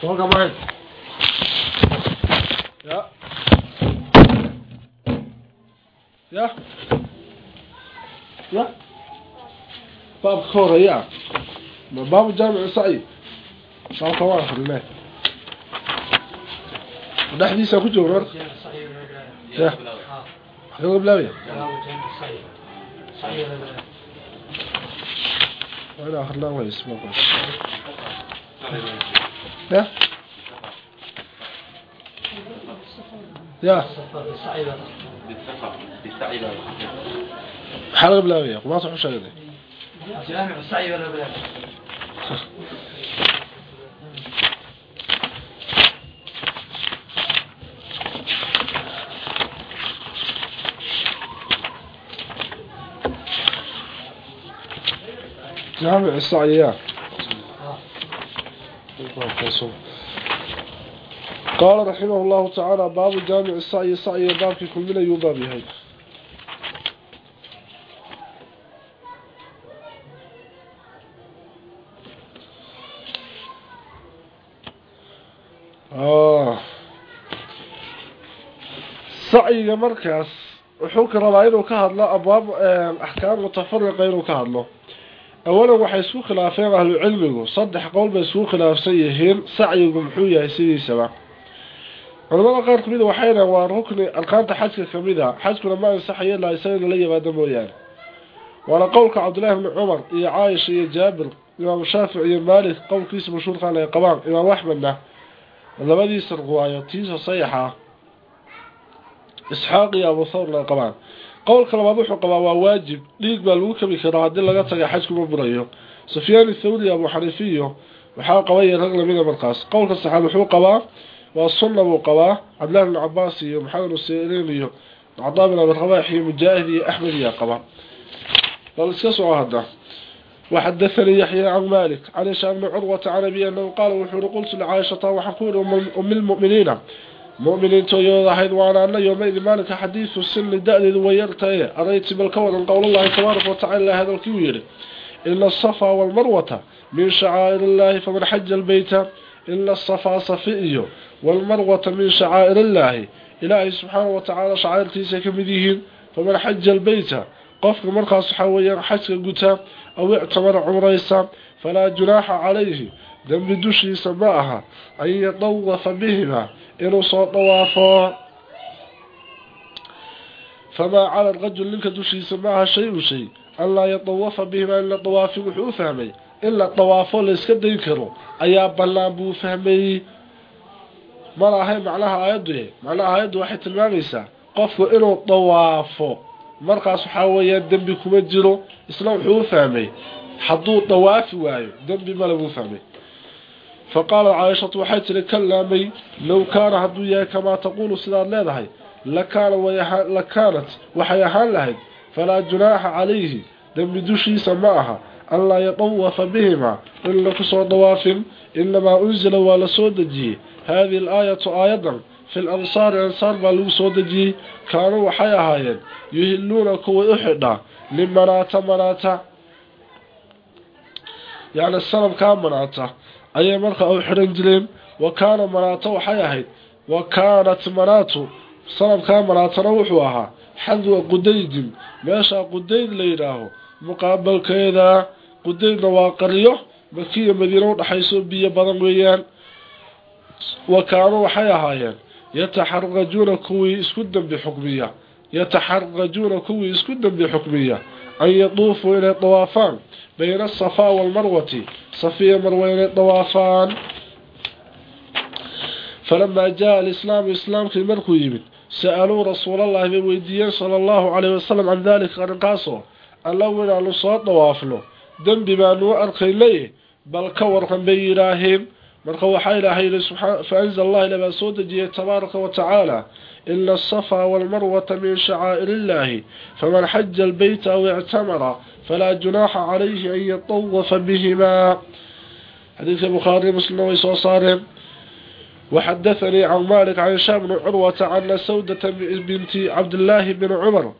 Come on, come on. Yeah. Ja? لا باب خورة يا باب الجامع السعيد باب خورة حرمات ده حديثة كنت ورر يا حلو بلاوية وإلى آخر لا ويسمى يا. يا. حلقة بلاغية قباصة حشاية جامع السعي ولا بلاغية جامع السعيات قال رحمه الله تعالى باب جامع السعي السعي باب في كل من يباب هي آه سعي مركز وحوك رباينه كهدلا أبواب أحكام متفرقة إنه كهدلا awalow waxay isku khilaafeen ahlucilmigu. Saddex qowl bay isku khilaafsan yihiin. Sacyigu muxuu yahay sidiisaba. Culamada qaar kamida waxay dhahen waa rukni arkaanta xajka ka mid a. Xajkuna ma ansaxayo ilaa isaga inala yimaado mooyaane. Waana qowlka cabdullaahi bni cumar iyo caayisha iyo jaabir imaamu shaafic iyo maalik qowlkiisa mashhuurkaan ay qabaan. Imaamu axmedna labadiisa riwaayo tiisa saxixa ah isxaaq iyo abu thawrna ay qabaan qowlka labaad wuxuu qabaa waa waajib dhiig baa lagu kabi karaa haddii laga taga xajkuma burayo sufyaan thawri abu xaniifiyo waxaa qabaya rag lamida markaas qowlka saxaad wuxuu qabaa waa sunna buu qabaa cabdillahi bn cabaas iyo maxamed useyrin iyo cadaa bin abi rabax iyo mujaahid iyo axmed iya qaba bal iska soo hada وحدثني يحيى عن مالك عن هشام بن عروة عن أبي أنه قال وحور قلت لعائشة وحقول أم المؤمنين مؤمنين تويودا حيث وانا أن يومئذ مالك حديث السن دألي ويرتأي أريت بالكون قول الله تبارك وتعالى هذا الكوير إلا الصفا والمروة من شعائر الله فمن حج البيت إلا الصفا صفئي والمروة من شعائر الله إلهي سبحانه وتعالى شعائر تيسا كمديهين فمن حج البيت قفك مرقى صحويا حج قتا أو اعتمر عمريسا فلا جناح عليه ذنب دشي سماءها أن يطوف بهما inuu soo dhawaafo. Famaa cala rajul ninka dushiisa maaha shay-un shay an laa yatawafa bihima in la dawaafin wuxuu u fahmay. In la dawaafo la iska dayn karo ayaa bannaan buu fahmayey mana ahayn macnaha aayaddu macnaha aayaddu waxay tilmaamaysaa qofku inuu dawaafo markaas waxaa weeyaan dembi kuma jiro. Isna wuxuu u fahmay. Hadduu dawaafi waayo dembi male buu fahmay faqaalat caaishatu waxay tiri kallaamay low kaana hadduu yahay kamaa taquulu sidaad leedahay la kaanat waxay ahaan lahayd falaa junaaxa calayhi dembi dushiisa ma aha an laa yatawafa bihimaa in laku soo dawaafin inamaa unsila waa la soo dejiyey haadihi alaayatu aayadan fi lansaari ansaar baa lagu soo dejiyey kaanuu waxay ahaayeen yuhiluuna kuway u xidhaa limanaata manaata yani manaata ayay markaa u xiran jireen wa kaana manaato waxay ahayd. Wa kaanat manaato sanadkaa manaatona wuxuu ahaa xadwa qudaydin. Meeshaa qudayd la yidhaaho muqaabalkeeda qudaydna waa qaryo makiya madiina udhaxayso biyo badan weeyaan. Wa waxay ahaayeen yataxarajuuna kuwii isku dambi xukmiya. Yataxarajuuna kuwii isku dambi xukmiya an yaduufuu inay dawaafaan بين الصفا والمروة صفية مروين الطوافان فلما جاء الإسلام إسلام في المركو يمن سألوا رسول الله بويديا صلى الله عليه وسلم عن ذلك أرقاسه اللون على صوت طوافله دم بما نوع ليه بل كور بيراهيم مركو وحي إلهي سبحانه فأنزل الله لما سودجي تبارك وتعالى إلا الصفا والمروة من شعائر الله فمن حج البيت أو اعتمر فلا جناح عليه أن يطوف بهما حديث البخاري مسلم ويصوصارهم وحدثني عن مالك عن شام بن عروة عن سودة بنت عبد الله بن عمر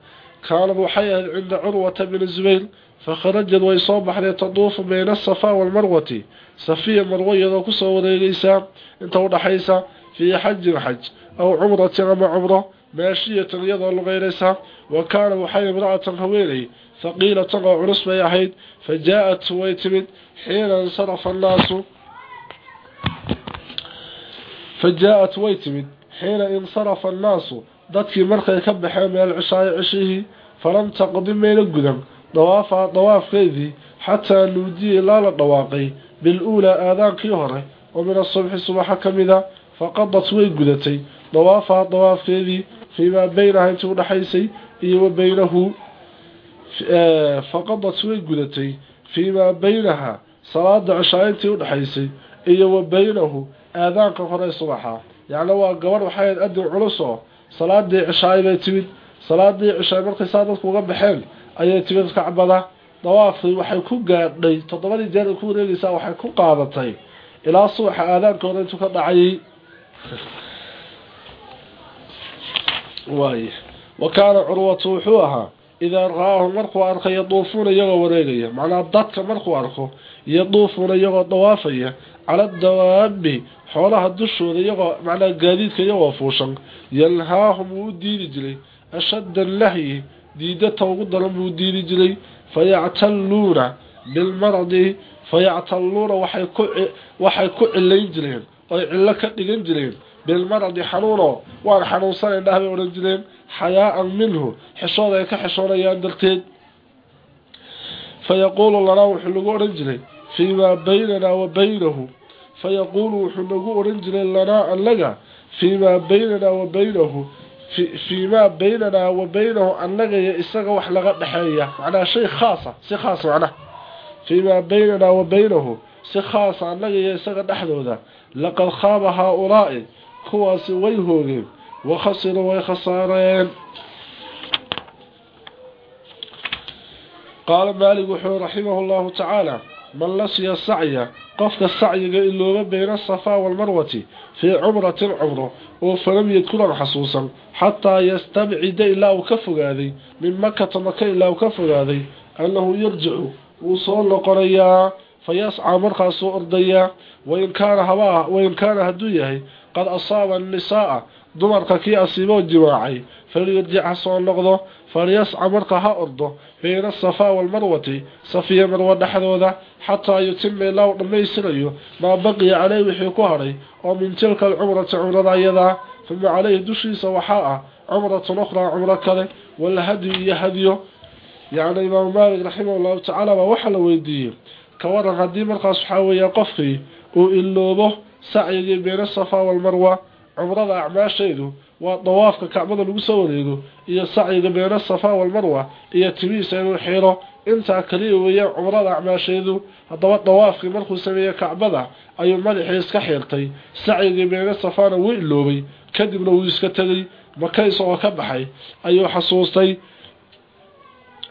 كان أبو حيان عند عروة بن الزبير fakharajad way soo baxday taduufu bayna asafaa walmarwati safiya marwo iyadoo kusoo wareegaysaa inta udhaxaysa fii xajin xaj aw cumratin ama cumro maashiyatan iyadoo lugeynaysa wa kaana waxay imra'atan haweenay haqiilatan oo culus bay ahayd fa jaa-at way timid xiina insarafa annaasu fa jaa-at way timid xiina insarafa annaasu dadkii markay ka baxeen meel cishaayo cishihii falam taqdi mayna gudan dawaafaha dawaafkeedii xataa nuudiya ilaa la dhawaaqay bil-uulaa aadaankii hore oo min asubxi subaxa ka mida faqadat way gudatay dawaafaha dawaafkeedii fii maa beynaha intii udhaxaysay iyo wa beynahu faqadat way gudatay fii maa beynaha salaada cishaa intii udhaxaysay iyo wa beynahu aadaanka hore subaxa. Yacni waa gabadh waxay ahayd adin culus oo salaadii cishaay bay timid. Salaadii cishaay markay saa dadku uga baxeen ayay timid kacbada. Dawaafkii waxay ku gaadhay toddobadii jeer ay ku wareegaysaa waxay ku qaadatay. Ilaa subaxa aadaankooda intuu ka dhacayay waay wa kaana curwatu wuxuu ahaa idaa ra'aahum markuu arkay yaduufuuna iyagoo wareegaya macnaa dadka markuu arko yaduufuuna iyagoo dawaafaya cala dawaabi xoolaha dushooda iyagoo macnaa gaadiidka iyagoo fuushan yanhaahum wuu u diidi jiray ashadda lahyi diidata ugu daran buu diidi jiray fayactalluuna bilmaradi fayactalluuna waxay ku cilayn jireen oy cillo ka dhigan jireen bilmaradi xanuuno waan xanuunsanaynah bay odhan jireen xayaa-an minhu xishooda ay ka xishoonayaan darteed fayaquulu lanaa wuxuu nagu odhan jiray fii maa baynanaa wa baynahu fayaquulu wuxuu nagu odhan jiray lanaa annaga fii maa baynanaa wa baynahu fii maa baynanaa wa baynahu annaga iyo isaga wax laga dhexeeya macnaha shay khaasa si khaas macnaha fii maa baynanaa wa baynahu si khaasa annaga isaga dhexdooda laqad khaaba haa-ulaa'i kuwaasi way hoogeen wa khasiruu way khasaareen qaala maalig wuxuu raximahu llahu tacaala man lasiya sacya qofka sacyiga ilooba bayna asafaa waalmarwati fii cumratin cumro oo falam yadkuran xasuusan xataa yastabcida ilaa uu ka fogaaday min makata maka ilaa uu ka fogaaday annahu yarjicu wuu soo noqonayaa fa yascaa markaasuu ordayaa wain kaana habaa wain kaana hadduu yahay qad asaaba annisaaa dumarka kii asiiboo jimaacay falyurjic ha soo noqdo falyasca marka ha ordo bayna asafaa waalmarwati safiya marwo dhexdooda xataa yutima ilaa uu dhammaystirayo maa baqiya caleyh wixii ku hadhay oo min tilka alcumrati cumrada iyadaa uma caleyhi dushiisa waxaa ah cumratun ukhraa cumro kale walhadyu iyo hadyo. Yacni imaamu maalik raximah llahu tacaala baa waxaa la weydiiyey ka haddii markaas waxaa weeya qofkii uu iloobo sacyigii bayna asafaa waalmarwa cumrada acmaasheedu waa dawaafka kacbada lagu soo wareego iyo sacyiga bayna asafaa waalmarwa iyo timihiisa inuu xiro intaa kaliya weeyaan cumrada acmaasheedu haddaba dawaafkii markuu sameeyey kacbada ayuu madaxii iska xirtay. Sacyigii bayna safaana wuu iloobay kadibna wuu iska tegay maka isagoo ka baxay ayuu xasuustay.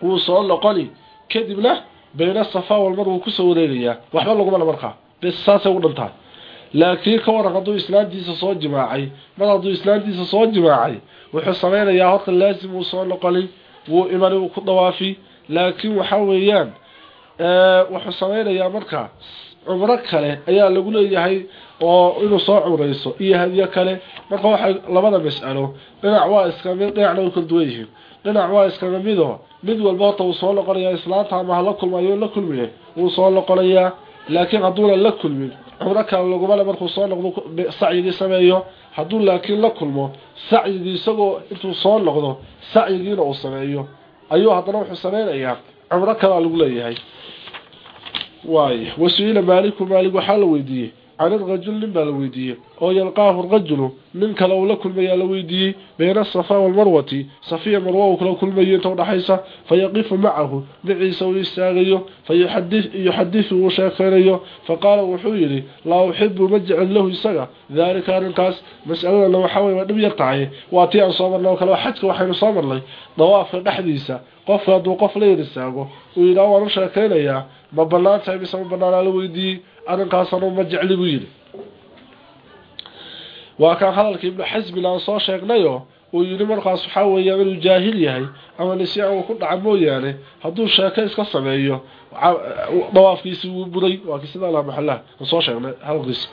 Wuu soo noqoni kadibna bayna asafaa walmarwa ku soo wareegayaa waxba lagumala markaa bes saasay ugu dhantahay laakiin ka waran hadduu islaantiisa soo jimaacay mar hadduu islaantiisa soo jimaacay wuxuu sameynayaa horta laasim uu soo noqoni wuu imani uu ku dawaafi laakiin waxaa weeyaan wuxuu sameynayaa markaa cumro kale ayaa lagu leeyahay oo inuu soo cumrayso iyo hadyo kale. Marka waxay labada mas'alo dhinac waa iska mid dhinacna way kala duwan yihiin. Dhinac waa iskaga mido mid walba horta wuu soo noqonayaa islaanta ama hala kulmayo la kulmiye wuu soo noqonayaa. Laakiin hadduuna la kulmin cumro kale lagumale markuu soo noqdo sacyigii sameeyo hadduu laakiin la kulmo sacyigii isagoo intuu soo noqdo sacyigiina uu sameeyo. Ayuu haddana wuxuu sameynayaa. Cumro kalea lagu leeyahay. Waay wasuila maaliku maalig waxaa la weydiiyey can irajul nin baa la weydiiyey oo yalqaahu rajulu nin kale uu la kulmayaa la weydiiyey bayna asafaa walmarwati safiya marwa uu kala kulmayo inta udhaxaysa fayaqifu macahu maciisa uu istaagayo fayuxadisu uu sheekeynayo faqaala wuxuu yidhi laa uxibu ma jecel lahu isaga daalika arrinkaas mas'aladana waxaa wey waa dhib yar tahay waa tii aan soo marnay oo kale xajka waxaynu soo marnay dawaafka dhexdiisa qofka hadduu qof la yar istaago uu yidhaha waan u sheekeynayaa ma bannaan tahay mise ma banaanaa la weydiiyey arrinkaasanu ma jecli buu yidhi. Waa kaan hadalka ibnu xasmin aan soo sheegnayo uu yidhi markaas waxaa weeyaan inuu jaahil yahay ama nisyan uu ku dhaca mooyaane hadduu sheeko iska sameeyo dawaafkiisi wuu buray. Waa kisida la maxallaha aan soo sheegnay halkiis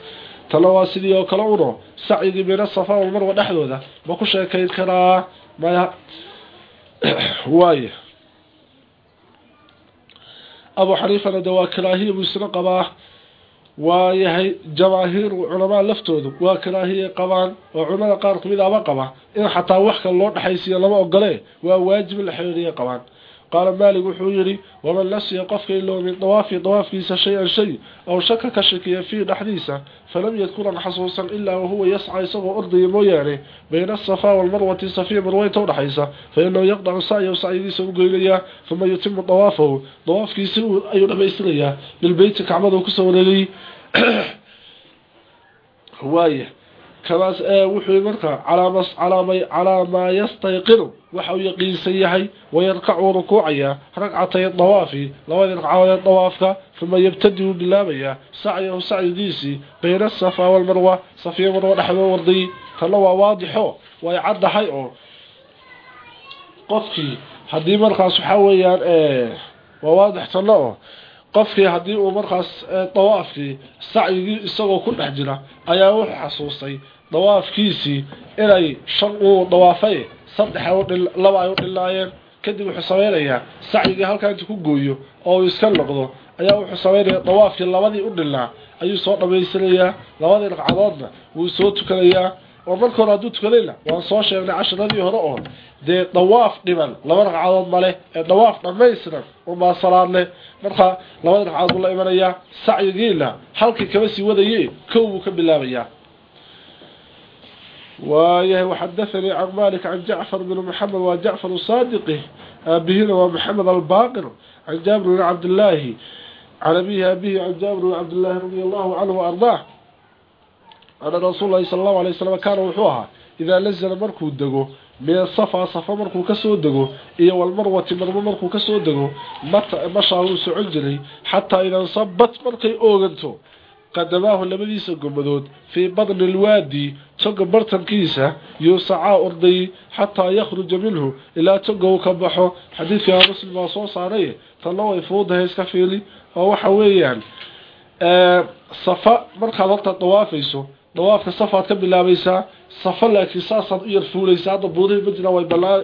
tana waa sidii oo kale uno sacyigii bayna safa walmarwa dhexdooda ma ku sheekayn karaa maya. Waaya abu xaniifana de waa karaahiya buu isna qabaa waayahay jamaahiir culamaa laftoodu waa karaahiya qabaan oo culamada qaar ka mid aba qaba in xataa wax kale loo dhexaysiiyo lama ogole waa waajib la xiriiriya qabaan qaala maalik wuxuu yidhi waman nasiya qofka iloo min dawaafi dawaafkiisa shay-an shay ow shaka ka shakiya fiih dhexdiisa falam yadkuran xasuusan ilaa wahuwa yasca isagoo ordaya mooyaane bayna asafaa walmarwati safiya marweynta udhexaysa fa inahu yaqdacu sacyahu sacyigiisa u geynayaa uma yutimu dawaafahu dawaafkiisi ayuu dhamaystirayaa bilbeyti kacbada ku soo wareegay kabaas wuxuu markaa calaa maa yastayqinu waxa uu yaqiinsan yahay wayarkacu rukuucaya ragcatay dawaafi labadii ragcadood dawaafka uma yabtadi uu bilaabayaa sacyahu sacyigiisii bayna asafaa walmarwa safiya marwa dhexdoo warday tana waa waadixo way caddahay oo qofkii haddii markaas waxaa weeyaan waa waadix tana oo qofkii haddii uu markaas dawaafkii sacyigii isagoo ku dhex jira ayaa wuxuu xasuustay dawaafkiisii inay shan uu dawaafay saddex laba ay u dhilaayeen kadib wuxuu samaynayaa sacyigii halkaa intu ku gooyo oo uu iska noqdo ayaa wuxuu samaynayaa dawaafkii labadii u dhilaa ayuu soo dhamaystirayaa labadii ragcadoodna wuu soo tukanayaa oo marka hore hadduu tukadayna waan soo sheegnay casharadii hore oo dee dawaaf dhiban laba ragcadood male ee dawaaf dhammaystiran unbaa salaad leh markaa labadii ragcadood buu la imanayaa sacyigiina halkii kama sii wadaye kow buu ka bilaabayaa can malik can jacfar bn maxamed waa jacfar saadiqi aabihina waa maxamed albaqir can jaabir bn cabdillaahi can abihi abihi can jaabir bn cabdillaahi radi allahu canhu waardaah ana rasuul lahi sala allahu alay wasalam kaana wuxuu ahaa idaa nazala markuu dego min safa safa markuu ka soo dego iyo walmarwati marmo markuu ka soo dego mashaa wuu socon jiray xataa idaa nsabat markay ooganto qadamaahu labadiisa gomadood fii badni alwaadi toga bartankiisa yuusacaa orday xataa yakhruja minhu. Ilaa toga uu ka baxo. Xadiidkaa muslim baa soo saaray. Tanna way fuudahay iska fiili. Oo waxa weeyaan safa markaad horta dawaafayso dawaafka safaad ka bilaabaysaa safa laakiin saasaad u yar fuulaysaa hadda buurihii ma jiraan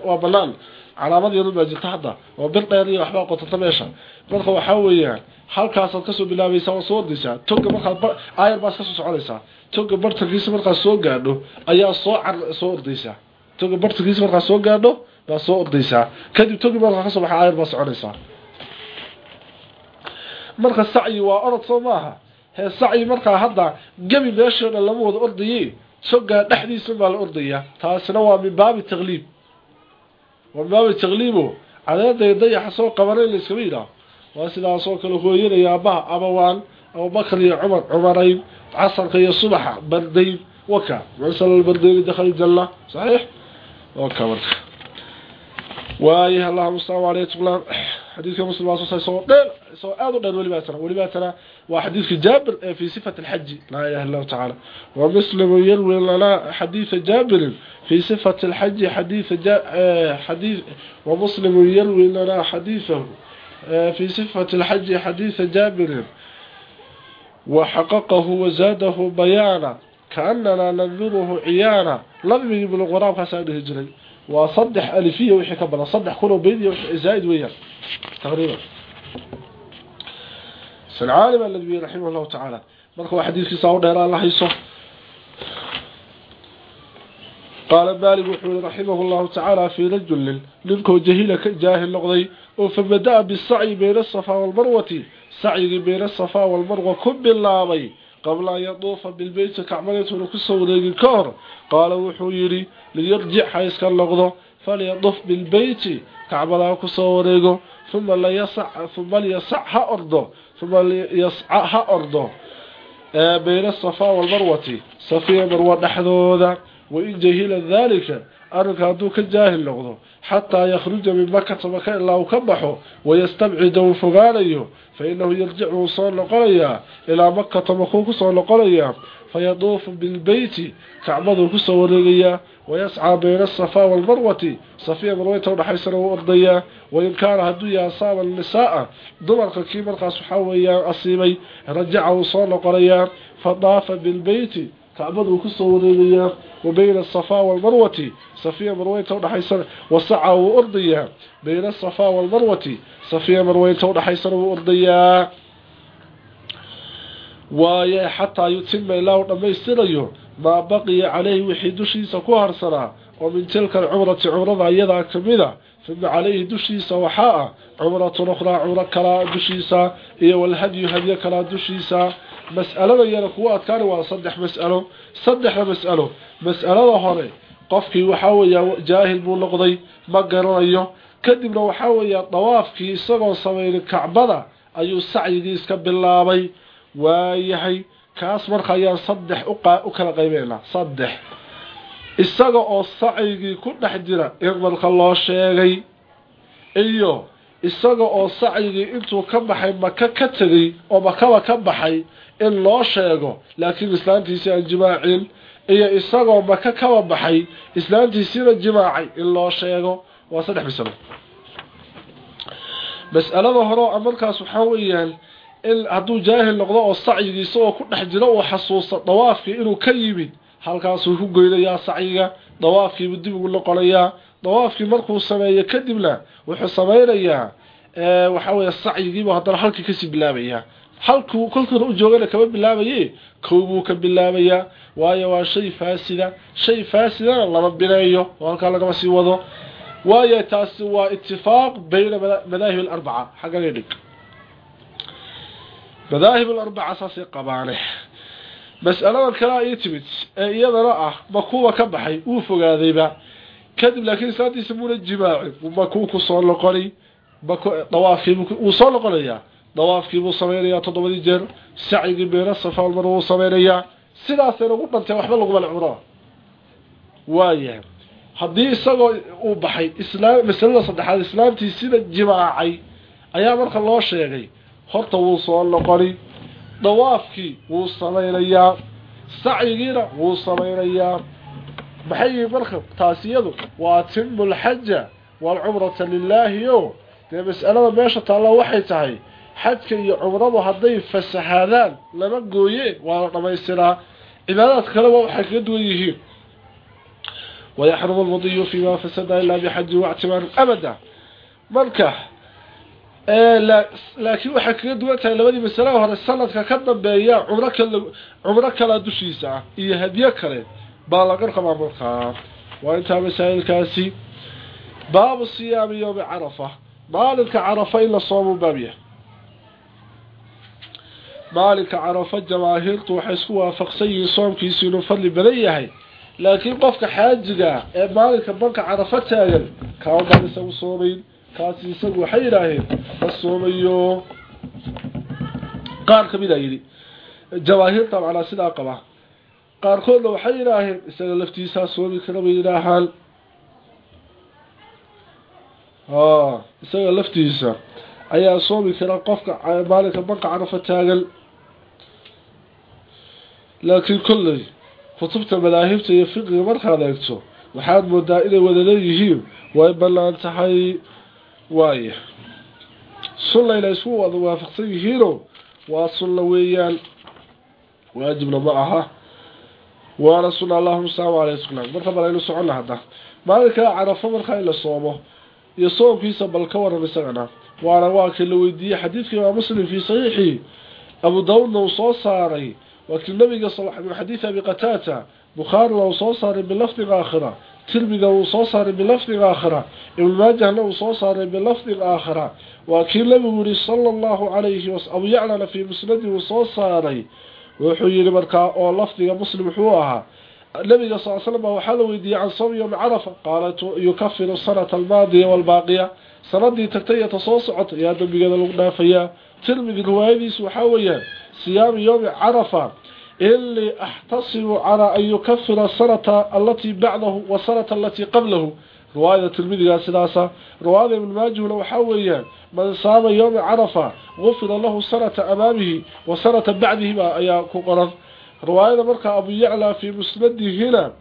waa banaan calaamad yarun baa hadda. Oo bir dheer iyo waxbaa qotanta meesha marka waxaa weeyaan halkaasaad ka soo bilaabaysaa waa soo ordaysaa toga markaad aayar baad ka soo soconaysaa toga bartankiisa markaad soo gaadho ayaa soo soo ordaysaa toga bartankiisa markaad soo gaadho baad soo ordaysaa kadib togi markaa ka soo baxa aayar baad soconaysaa marka sacyi waa orod soo maaha. Hee sacyi markaa hadda gebi meeshoo lama wada ordaye sogaa dhexdiisa baa la ordayaa. Taasina waa min baabi taqliib min baabi taqliibo cadeeday dayaxa soo qabanay la iskama yidhaaho waa sidaasoo kale hooyanaya aabbaha abawaan abubakar iyo cumar cumarayn casarka iyo subaxa bardayn waka. Masal bardayni dakhala janna saxiix? Waka marka waayahay allahuma salaamu aleyh tuglaan xadiidka muslim baa soo soo dheer soo aad u dheer weliba tana weliba tana waa xadiidka jaabir ee fi sifat alxaj la ilaha illa taala wa muslim yarwi lana xadiid jaabir في صفة الحج حديث جا حديث ومسلم يروي لنا حديثه في صفة الحج حديث جابر وحققه وزاده بيانا كأننا ننظره عيانا لم يجب الغراب حسانه هجري وصدح ألفية وحي كبنا صدح كله بيدي زائد ويا تقريبا سالعالم الذي رحمه الله تعالى مركوا حديث كساو دير الله يصف قال مالك وحول رحمه الله تعالى في رجل ننكو جهيلة جاهل لغضي فبدأ بالسعي بين الصفا والمروة سعي بين الصفا والمروة كب اللامي qabla an yatuufa bilbeyti kacbada intuuna ku soo wareegin ka hor qaala wuxuu yidhi liyarjic ha iska noqdo falyaduf bilbeyti kacbada ha ku soo wareego uma uma lyasac ha ordo uma yasca ha ordo bayna asafaa walmarwati safiya marwa dhexdooda wain jahila daalika arrinka hadduu ka jaahil noqdo xataa yakhruja min makata maka ilaa uu ka baxo wayastabcida uu fogaanayo fa inahu yarjicu wuu soo noqonayaa ilaa makata makuu ku soo noqonayaa fayaduufu bilbeyti kacbaduu ku soo wareegayaa wayascaa bayna asafaa waalmarwati safiya marweyta udhaxaysana wuu ordayaa wain kaana hadduu yahay asaaba nisaaa dumarka kii markaas waxaa weeyaan asiibay rajaca wuu soo noqonayaa fadaafa bilbeyti kacbaduu ku soo wareegayaa wa bayna asafaa waalmarwati safiya marweynta udhaxaysana wasaca wuu ordayaa. Bayna asafaa waalmarwati safiya marweynta udhaxaysana wuu ordayaa. Waaye xataa yutima ilaa uu dhammaystirayo maa baqiya caleyhi wixii dushiisa ku harsanaa oo min tilka alcumrati cumrada iyadaa kamida uma caleyhi dushiisa waxaa ah cumratun ukhraa cumro kalaa dushiisa iyo walhadyu hadyo kalaa dushiisa mas'alada yana kuwa adkaani waa saddex mas'alo. Saddexda mas'alo mas'alada hore qofkii waxaa weeyaa jaahil buu noqday ma garanayo. Kadibna waxaa weeyaa dawaafkii isagoo samaynin kacbada ayuu sacyigii iska bilaabay. Waayahay kaas marka ayaan saddex u kala qaybeynaa saddex. Isaga oo sacyigii ku dhex jira in loo sheegay iyo isaga oo sacyigii intuu ka baxay maka ka tegay oo makaba ka baxay in loo sheego laakiin islaantiisii aan jimaacin iyo isagoo maka kaba baxay islaantiisiina jimaacay in loo sheego. Waa saddex masalo mas'alada hore markaas waxaa weeyaan in hadduu jaahil noqdo oo sacyigii isagoo ku dhex jiro uu xasuusto dawaafkii inuu ka yimid halkaasuu ku goynayaa sacyiga dawaafkiibuu dib ugu noqonayaa dawaafkii markuu sameeyo kadibna wuxuu samaynayaa waxaa weeye sacyigiibu haddana halkii ka sii bilaabayaa halkuu kolkiina u joogana kama bilaabaye kow buu ka bilaabayaa waayo waa shay faasida shay faasidana lama bineeyo oo halkaa lagama sii wado. Waayo taasi waa itifaaq bayna madaahib alarbaca xaggaga dhig. Madaahib alarbaca saasay qabaane. Mas'aladan kalea ii timid ee iyadana ah makuuba ka baxay wuu fogaadayba kadib laakiin islaantiisa muuna jimaacin makuu ku soo noqoni dawaafkiibwuu soo noqonayaa. Dawaafkiibuu samaynayaa toddobadii jeer sacyigii beena safaalmar wuu samaynayaa sidaasayna ugu dhantay waxba laguma cumrada waayahay haddii isagoo uu baxay islaam masalada saddexaad islaamtiisina jimaacay ayaa marka loo sheegay horta wuu soo noqoni dawaafkii wuu samaynayaa sacyigiina wuu samaynayaa maxay marka taasiyadu waa atimu alxaja waalcumrata lilaahi o dee mas'alada meesha taalla waxay tahay xajka iyo cumradu hadday fasahaadaan lama gooyeen waa la dhamaystiraa. Cibaadaadka kaleba waxay kaga duwan yihiin. Wayaxrumu almudiyu fiima fasada ilaa bixaji waictimaarin abada. Marka laakiin waxay kaga duwan tahay labadii masalaha hore sanadka ka dambeeya cumro kale cumro kala dushiisa ah iyo hadyo kale baa laga qabaa markaa waa intaa masaa'ilkaasi. Baabu siyaami yowmi carafa. Maalinka carafa in la soomo baabya maalinka carafa jamaahiirtu waxay isku waafaqsan yihiin soomkiisu inuu fadli badan yahay. Laakiin qofka xaajiga ee maalinka banka carafa taagan kaama baan isagu soomayn. Kaasi isagu waxay yidhaaheen ma soomayo. Qaar ka mid a yidhi jamaahiirta macnaa sidaa qaba qaarkoodna waxay yidhaaheen isaga laftiisaa soomi kara bay yidhaahaan isaga laftiisa ayaa soomi kara qofka maalinka banka carafa taagan. Laakiin kolley kutubta madaahibta iyo fiqiga markaad eegto waxaad moodaa inay wada leeyihiin way bannaan tahay waaya sunnayna isku wada waafaqsan yihiinoo waa sunna weeyaan. Waajibna ma aha waana sunna allahuma salaamu aleyh slam marka bal aynu soconna hadda maalinkaa carafo markaa in la soomo iyo soomkiisa bal ka waran isagana. Waana waa kii la weydiiyey xadiidka imaam muslim fii saxiixii abu daawuudna uu soo saaray. Waakii nabiga min xadiidi abi qataata. Bukhaarina uu soo saaray bilafdi aakhira. Tirmiga uu soo saaray bilafdi aakhira. Ibnumaajahna uu soo saaray bilafdi aakhira. Waa kii nabigu yihi sala allahu wuxuu yidhi markaa oo lafdiga muslim wuxuu ahaa nabiga sal slam baa waxaa la weydiiyay can sawm yowmi carafa? Qaala yukafiru sanata almaadiya waalbaaqiya sanadii tagtay iyo ta soo socota ayaa dembigeeda lagu dhaafayaa tirmidi riwaayadiisu waxaa weeyaan siyaami yowmi carafa ilii axtasibu calaa an yukafira sanata allati bacdahu wa sanata alatii qablahu riwaayada tirmidigaa sidaasa riwaayada ibn maajihuna waxaa weeyaan man saama yowmi carafa gufira lahu sanata amaamihi wa sanata bacdihiba ayaa ku qoran. Riwaayada markaa abu yaclaa fii musnadihina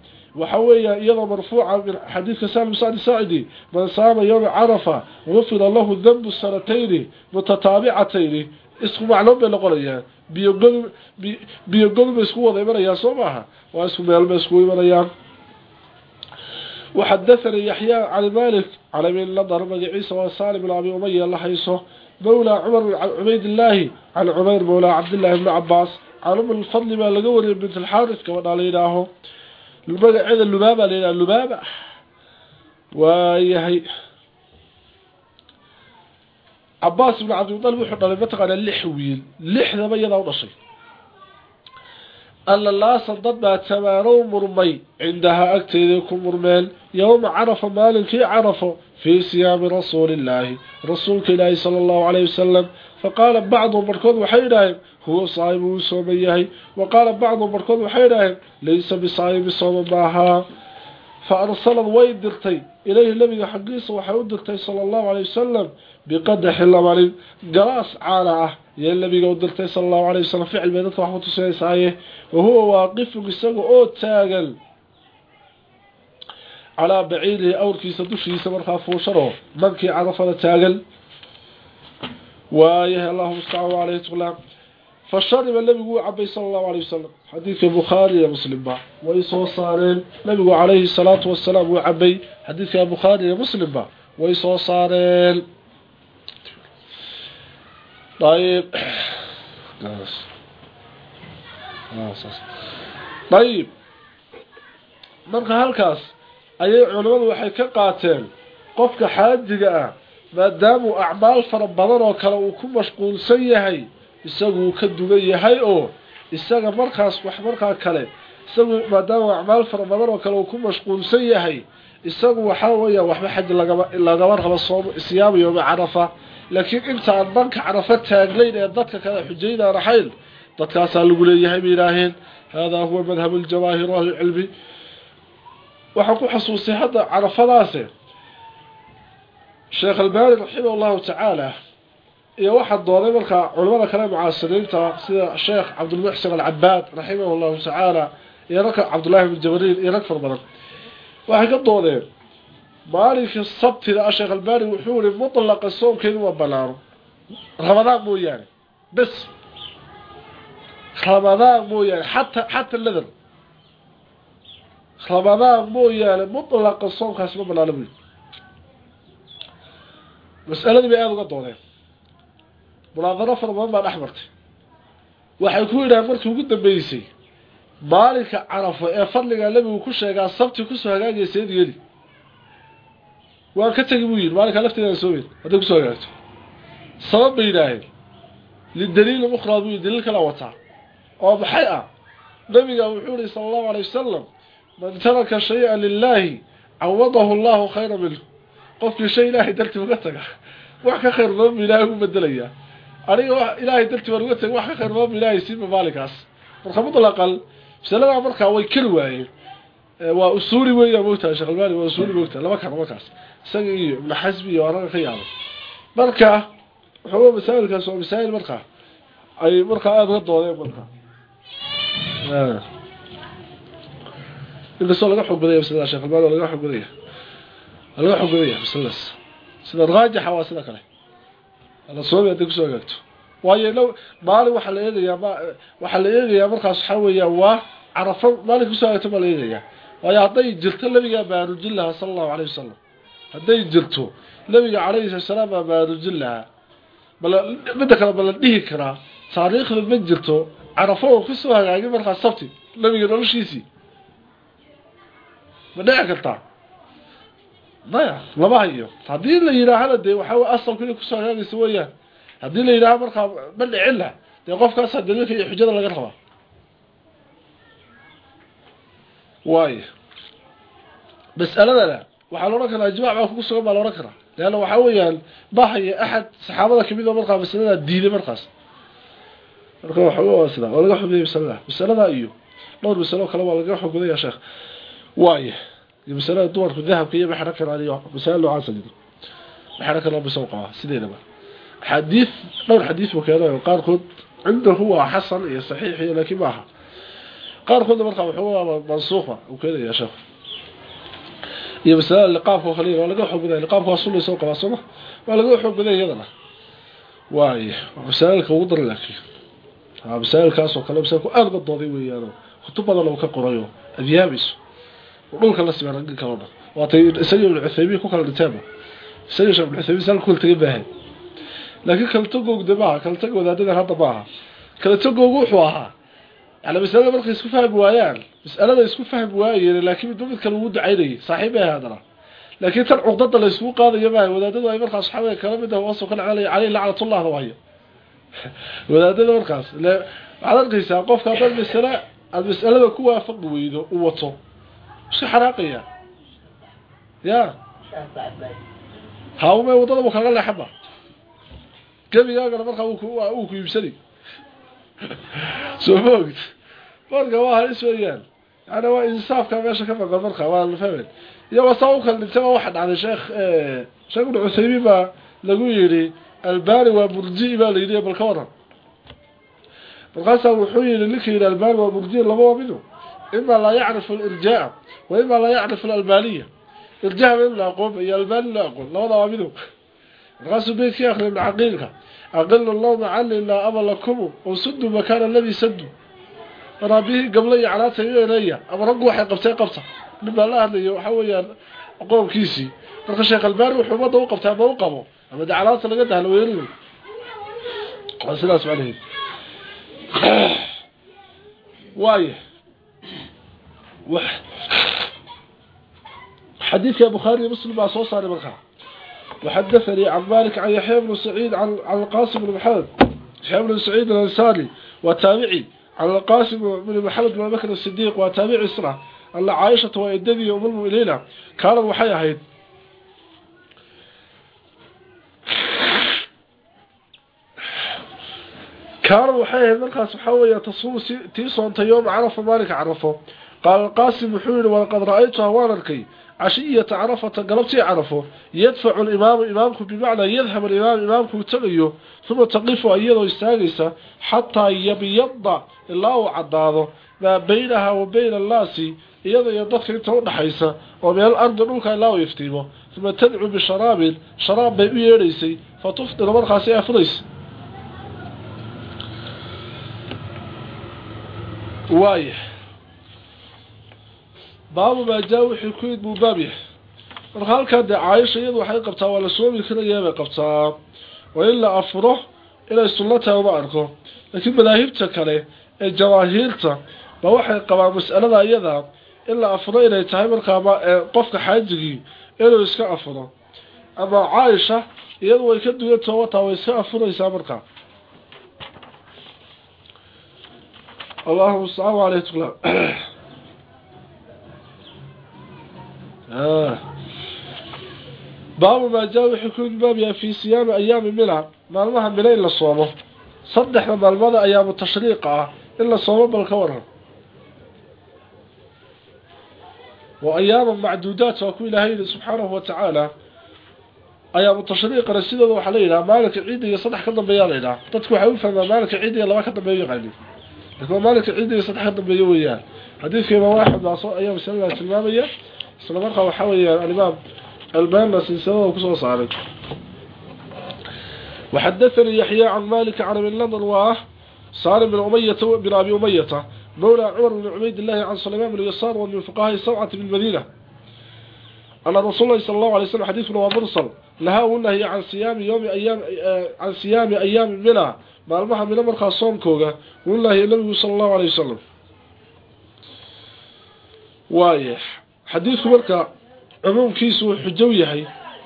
waxa weeyaan iyadoo marfuuca min xadiidka salim sacdi saacidi man saama yowmi carafa gufira lahu danbu sanatayni mutataabicatayni isku macloon bay noqonayaan. Biyogodu biyogodu bay isku wada imanayaa soo maaha? Waa isku meel bay isku imanayaan. وحدثني يحيى عن مالك على من نظر مجعيسى وسالم بن أبي أمية الله حيثه مولى عمر بن عبيد الله عن عمير مولى عبد الله بن عباس عن أم الفضل ما لقوري بنت الحارث كما عليناه المقعد اللبابة لنا اللبابة ويهي عباس بن عبد المطلب وحنا لمتقنا اللحويل لحظة ما يضعون allalaasa dad baa tabaanow murmay cindahaa agteeday ku murmeen yowma carafa maalinkii carafo fii siyaami rasuulillaahi. Rasuulka ilaahi sala allahu caleyhi wasalam fa qaala bacduhum barhkood waxay idhaaheen huwa saa'imu wuu sooman yahay. Wa qaala bacduhum barhkood waxay idhaaheen laysa bisaa'ibi sooman maahaa fa arsalad way dirtay ilayhi nabiga xaggiisa waxay u dirtay sala allahu caleyhi wasalam biqadaxi labanin galaas caana ah iyo nabiga u dirtay sala allahu alay wasalam ficil bay dadka waxba tusinaysaaye wa huwa waaqifun isaga oo taagan. Calaa baciilihi awrkiisa dushiisa markaa fuusharo mankii cadafada taagan. Waayahay allahuma mustacaan wa caleyhi tuqlaan fa shariba nabigu uu cabay sala allahu alay wasalam xadiidka bukhaari iyo muslimba way soo saareen. Nabigu caleyhi salaatu wasalaam uu cabay xadiidka bukhaari iyo muslimba way soo saareen ayib ayib marka halkaas ayay culimmadu waxay ka qaateen qofka xaadiga ah maadaamuu acmaal fara badan oo kale uu ku mashquulsan yahay isaguu ka dugan yahay oo isaga markaas wax markaa kale isagu maadaama acmaal fara badan oo kale uu ku mashquulsan yahay isagu waxaa weeya waxba xaj lagama lagama rabo soom siyaama yooma carafa laakiin intaan dhanka carafa taagnayn ee dadka kale xujaydaan ahayn dadkaasaa lagu leeyahay bay yidhaaheen haadaa huwa madhabu ljawaahir ahlicilmi waxaan ku xasuustay hadda carafadaase sheekh albaani raximah llahu tacaala iyo waxaa dooday markaa culimada kale mucaasiriinta sida sheekh cabdulmuxsin alcabaad raximah llahu tacaala iyo ragka cabdullaahi bn jabariil iyo rag far badan. Waxay ka doodeen maalinka sabtida sheekh albaani wuxuu yihi mutlaqa soomkeedu waa banaano. Ramadaan mooyaane bes. Ramadaan mooyaane xataa xata ladar ramadaan mooyaane mutlaqa soomkaasi ma banaano buyi mas'aladii bay aada uga doodeen munaadaro fara badan baa dhex martay waxay ku yidhaaheen markii ugu dambeysay maalinka carafo ee fadliga nebigu ku sheegaa sabti ku soo hagaagaysa id yeli waan ka tegi buu yidhi maalinkaa lafteedaan soomeyn hadday ku soo hagaagto. Sabab bay yidhaaheen lidaliili ukhraa buu yidhi daliil kalaa wataa oo maxay ah? Nabiga wuxuu yihi sala allahu alay wasalam man taraka shay-an lilaahi cawadahu allahu khayra minhu. Qofkii shay ilaahay dartii uga taga wax ka khayr badan bu ilaahay ugu bedelayaa. Aniga ilaahay dartii baan uga taga wax ka khayr badan bu ilaahay siima maalinkaas. Marka mutlaqan masaladaa markaa way keli waayeen waa usuuli weeyaan moogtaha sheekh albani waa usuuli moogtaha lama kana markaas isaga iyo ibnu xasbi iyo araga ka yaabay marka waxooga masaa'ilkaas waa masaa'il markaa ay markaa aada uga doodeen marka. Inkastoo laga xog badaya masalada sheekh albani waa laga xog badaya. Waa laga xog badaya masaladaas sida raajixa waa sida kale. Ala soomi hadday ku soo hagaagto waayo lo maalin waxaa la eegayaa ma waxaa la eegayaa markaas waxaa weeyaan waa carafo maalin ku soo hagaagto baa la eegayaa waayo hadday jirto nabigaa baarujin lahaa sala allahu alayh wasalam hadday jirto nabiga calayhi salaam baa baarujin lahaa bala midda kale bala dhihi karaa taariikhda ma jirto carafo oo ku soo hagaagay markaas sabti nabiga noloshiisii. Ma dhici kartaa? Maya lama hayo. Haddii la yidhaahana dee waxaa wey asalku inay ku soo hagaagaysa weeyaan haddii la yidhaaha markaa ma dhicin lah dee qofkaasaa daliilka iyo xujada laga rabaa waayo mas'aladana waxaa la odhan karaa ijmac baa kugu sugan baa la odhan karaa leanna waxaa weeyaan ma haya axad saxaabada kamid oo markaa masalada diiday markaas marka waxa waa sida waa laga xubiyay masalada masalada iyo dhowr masalo kale waa laga xubiyay sheekh waaye masalada dumarku dahabka iyo maxaa kale aliyo masalo caasad maxaa kale bisoo qaba sideedaba حديث dhowr xadiis buu keenay qaar kood عنده هو حسن iyo صحيح laakiin ma aha qaar kood marka wuxuu mansuuqa uu keenay sheekh iyo masala liqaabka khaliil waa laga xog baday liqaabka waa sunna soo qaba soo waa laga xog baday iyadana. Waay masaalka ugu dar laakiin. Ha masaalkaas oo kale masaalku aad uga dooday weeyaan khutub badan oo ka qorayo adyaabis dhulka la siman ragga kale waa tay isaga ibn Uthaymeen ku kala dhitaabo isaga ibn Uthaymeen sal kul wuxuu ahaa yani masalada markay isku fahmi waayaan mas'alada isku fahmi waayeen laakiin midba midka lagu ducaynayay saaxiib ay haadana laakiin tan cuqdada la isugu qaadayo maaha wadaadadu ay markaas waxawey kala mid ah waasoo ka nacmalaya caleyh lacnatullahda waayo. Wadaadada markaas waxaad arkaysaa qofka haddaad masala aada mas'alada ku waafaqi weydo u wato iska xanaaqaya. Ya? Haume wadadaba kaga leexaba gebigaagana markaa uu ku iibsanay soo moogd marka waa halis weeyaan. Yani waa insaafka meesha ka maqan marka waa la fahmay iyo wasaa u kala dhintay waxa dhacday sheekh sheekh ibn Uthaymeen baa lagu yiri albani waa murji baa la yiri bal ka waran. Markaas wuxuu yiri ninkii albani waa murji laba waa mido ima la yacrifu al-irjaa wa ima la yacrifu al-albaniya irjaa min la aqoon iyo albani la labada waa mido markaas beekii akhri ibn aqilka أقل اللوم عني إلا أبا لكم وسدوا مكان الذي سدوا ربيه قبلي على تيوه إلي أما رقوا وحي قبتين قبتا لما الله اللي يحوي قوم كيسي مرق الشيخ الباري وحمده وقبتا ما وقبوا أما دي على لقدها لو يرلوا وصلا اسمع لهم وايه وح حديث يا بخاري مسلم مع صوصة لمرخاه وحدثني عن مالك عن يحيى بن سعيد عن عن القاسم بن محمد يحيى بن سعيد الانصاري وتابعي عن القاسم بن محمد بن بكر الصديق وتابعي اسره ان عائشه وإدبي ام المؤمنين كانت وحي ahayd كانوا وحي ahayd markaas waxa weeye tasuum tii soontay yom carafa maalika carafo qaala qaasim wuxuu yidhi walaqad ra'aytuha waan arkay cashiyata carafata galabtii carafo yadfacu alimaamu imaamku bimacnaa yadhab alimaamu imaamkuu tagayo huma taqifu iyadoo istaagaysa xataa yabiyada ilaa uu caddaado maa baynaha wa bayna annaasi iyada iyo dadka inta udhaxaysa oo meel ardi dhulka ilaa uu iftiimo uma tadcu bisharaabin sharaab bay u yeedhaysay fa tufdira markaasi baabu maa jaa wixii ku yid buu baab yahay. Marka halkaa dee caaisha iyadu waxay qabtaa waa la soomi karaya bay qabtaa. Waa in la afuro inay sunno tahay uma arko. Laakiin madaahibta kale ee jamaahiirta ba waxay qabaan mas'alada iyada in la afuro inay tahay markaaba qofka xaajigii inuu iska afuro. Ama caaisha iyadu way ka wataa way iska afuraysaa markaa. Allahuma mustacaan aleyh Ah. baabu maa jaa wuxuu ku gudbaamayaa fii siyaami ayaami mina. Maalmaha mina in la soomo. Saddexda maalmada ayaamu tashriiqa ah in la soomo bal ka waran. Wa ayaama macduudaat waa ku ilaahay yidhi subxaanahu watacaala ayaamu tashriiqana sidooda waxaa la yidhaha maalinka ciidiga saddex ka dambeeyaa la yidhaha. Dadku waxay u fahmaa maalinka ciidiga laba ka dambeeyo yaqaani laakiin waa maalinka ciidiga saddex ka dambeeyo weeyaan. Xadiidka imaam tilmaamaya isla markaa waxaa weeyaan alimaam albana silsilada kusoo saaray وحدثني يحيى عن مالك عن ابن لندن واه صار بن أمية بن أبي أمية مولى عمر بن عبيد الله عن سليمان بن يسار ومن فقهاء السبعة بالمدينة أن رسول الله صلى الله عليه وسلم حديث ومرسل لها ونهي عن صيام يوم أيام عن صيام أيام منها مع المحا من أمر خاصون كوغا والله النبي صلى الله عليه وسلم وايح xadiidku marka cumuumkiisu uu xujow yahay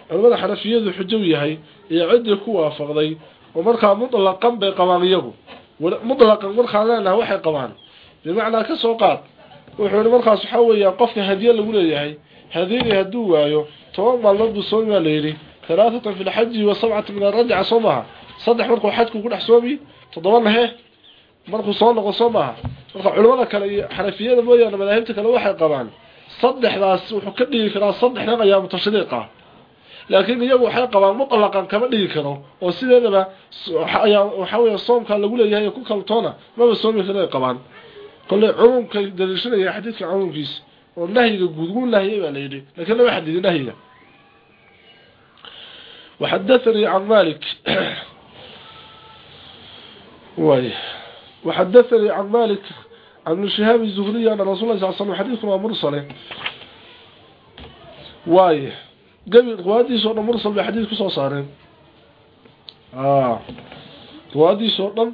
culamada xanafiyadu xujow yahay iyo ciddii ku waafaqday oo markaa mutlaqan bay qabaan iyagu. Mutlaqan markaan leenahay waxay qabaan. Bimacnaa ka soo qaad wuxuu yihi markaas waxaa weeyaa qofka hadiye lagu leeyahay hadiyadii hadduu waayo toban maalmood buu soomi baa layidhi halaaatan fi lxaji wa sabcata min arajca soo maha saddex markuu xajku ku dhex soomi toddobana he markuu soo noqo soo maaha. Marka culimada kale iyo xanafiyada mooyaane madaahibta kale waxay qabaan saddexdaas wuxuu ka dhigi karaa saddexdan ayaa mutashriiqa. Laakiin iyagu waxay qabaan mutlaqan kama dhigi karo oo sideedaba ayaa waxaa weeye soomkaa lagu leeyahay ku kaltoona maba soomi karay qabaan. Kolley cumuumkay daliishanaya xadiidka cumuumkiisa oo nahyiga guud wuu nahyay baa layidhi lakiin laba xadiidi nahyiga. Waxadathanii can malik way. Waxadathanii can malik عن شهاب الزهري أن رسول الله صلى الله عليه وسلم حديث مرسل واي قبل روادي صورنا مرسل بحديث كسو صارين آه روادي صورنا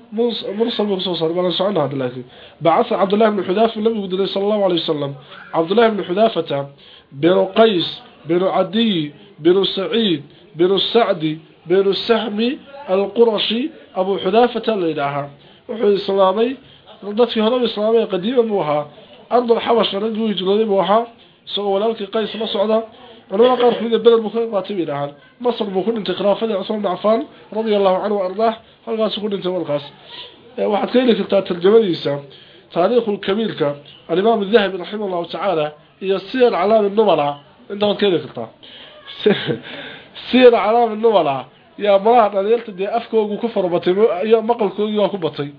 مرسل بكسو صارين بنا سعنا هذا لكن بعث عبد الله بن حذافة لم يقول صلى الله عليه وسلم عبد الله بن حذافة بن قيس بن عدي بن سعيد بن السعدي بن السحمي القرشي أبو حذافة dadkii horeba islaamay qadiima buu ahaa. Ardal xabasha raggii way julooday buu ahaa. Isagoo walaalkii qays la socda. Culamada qaar ka mid bedel buu kaga qaatay masr buu ku dhintay khilaafadii cusman ibn cafaan radia allahu canhu ardaah halkaasu ku dhintay walkaas. Waxaad ka heli kartaa tarjamadiisa taariikhu kabiirka alimaam adahabi raxima allahu tacaala iyo siyar calaami numala inta waad ka heli kartaa. Siyar calaami numala yaa malaha dhalinyarta dee afkoogu ku farabatay iyo maqalkoogii waa ku batay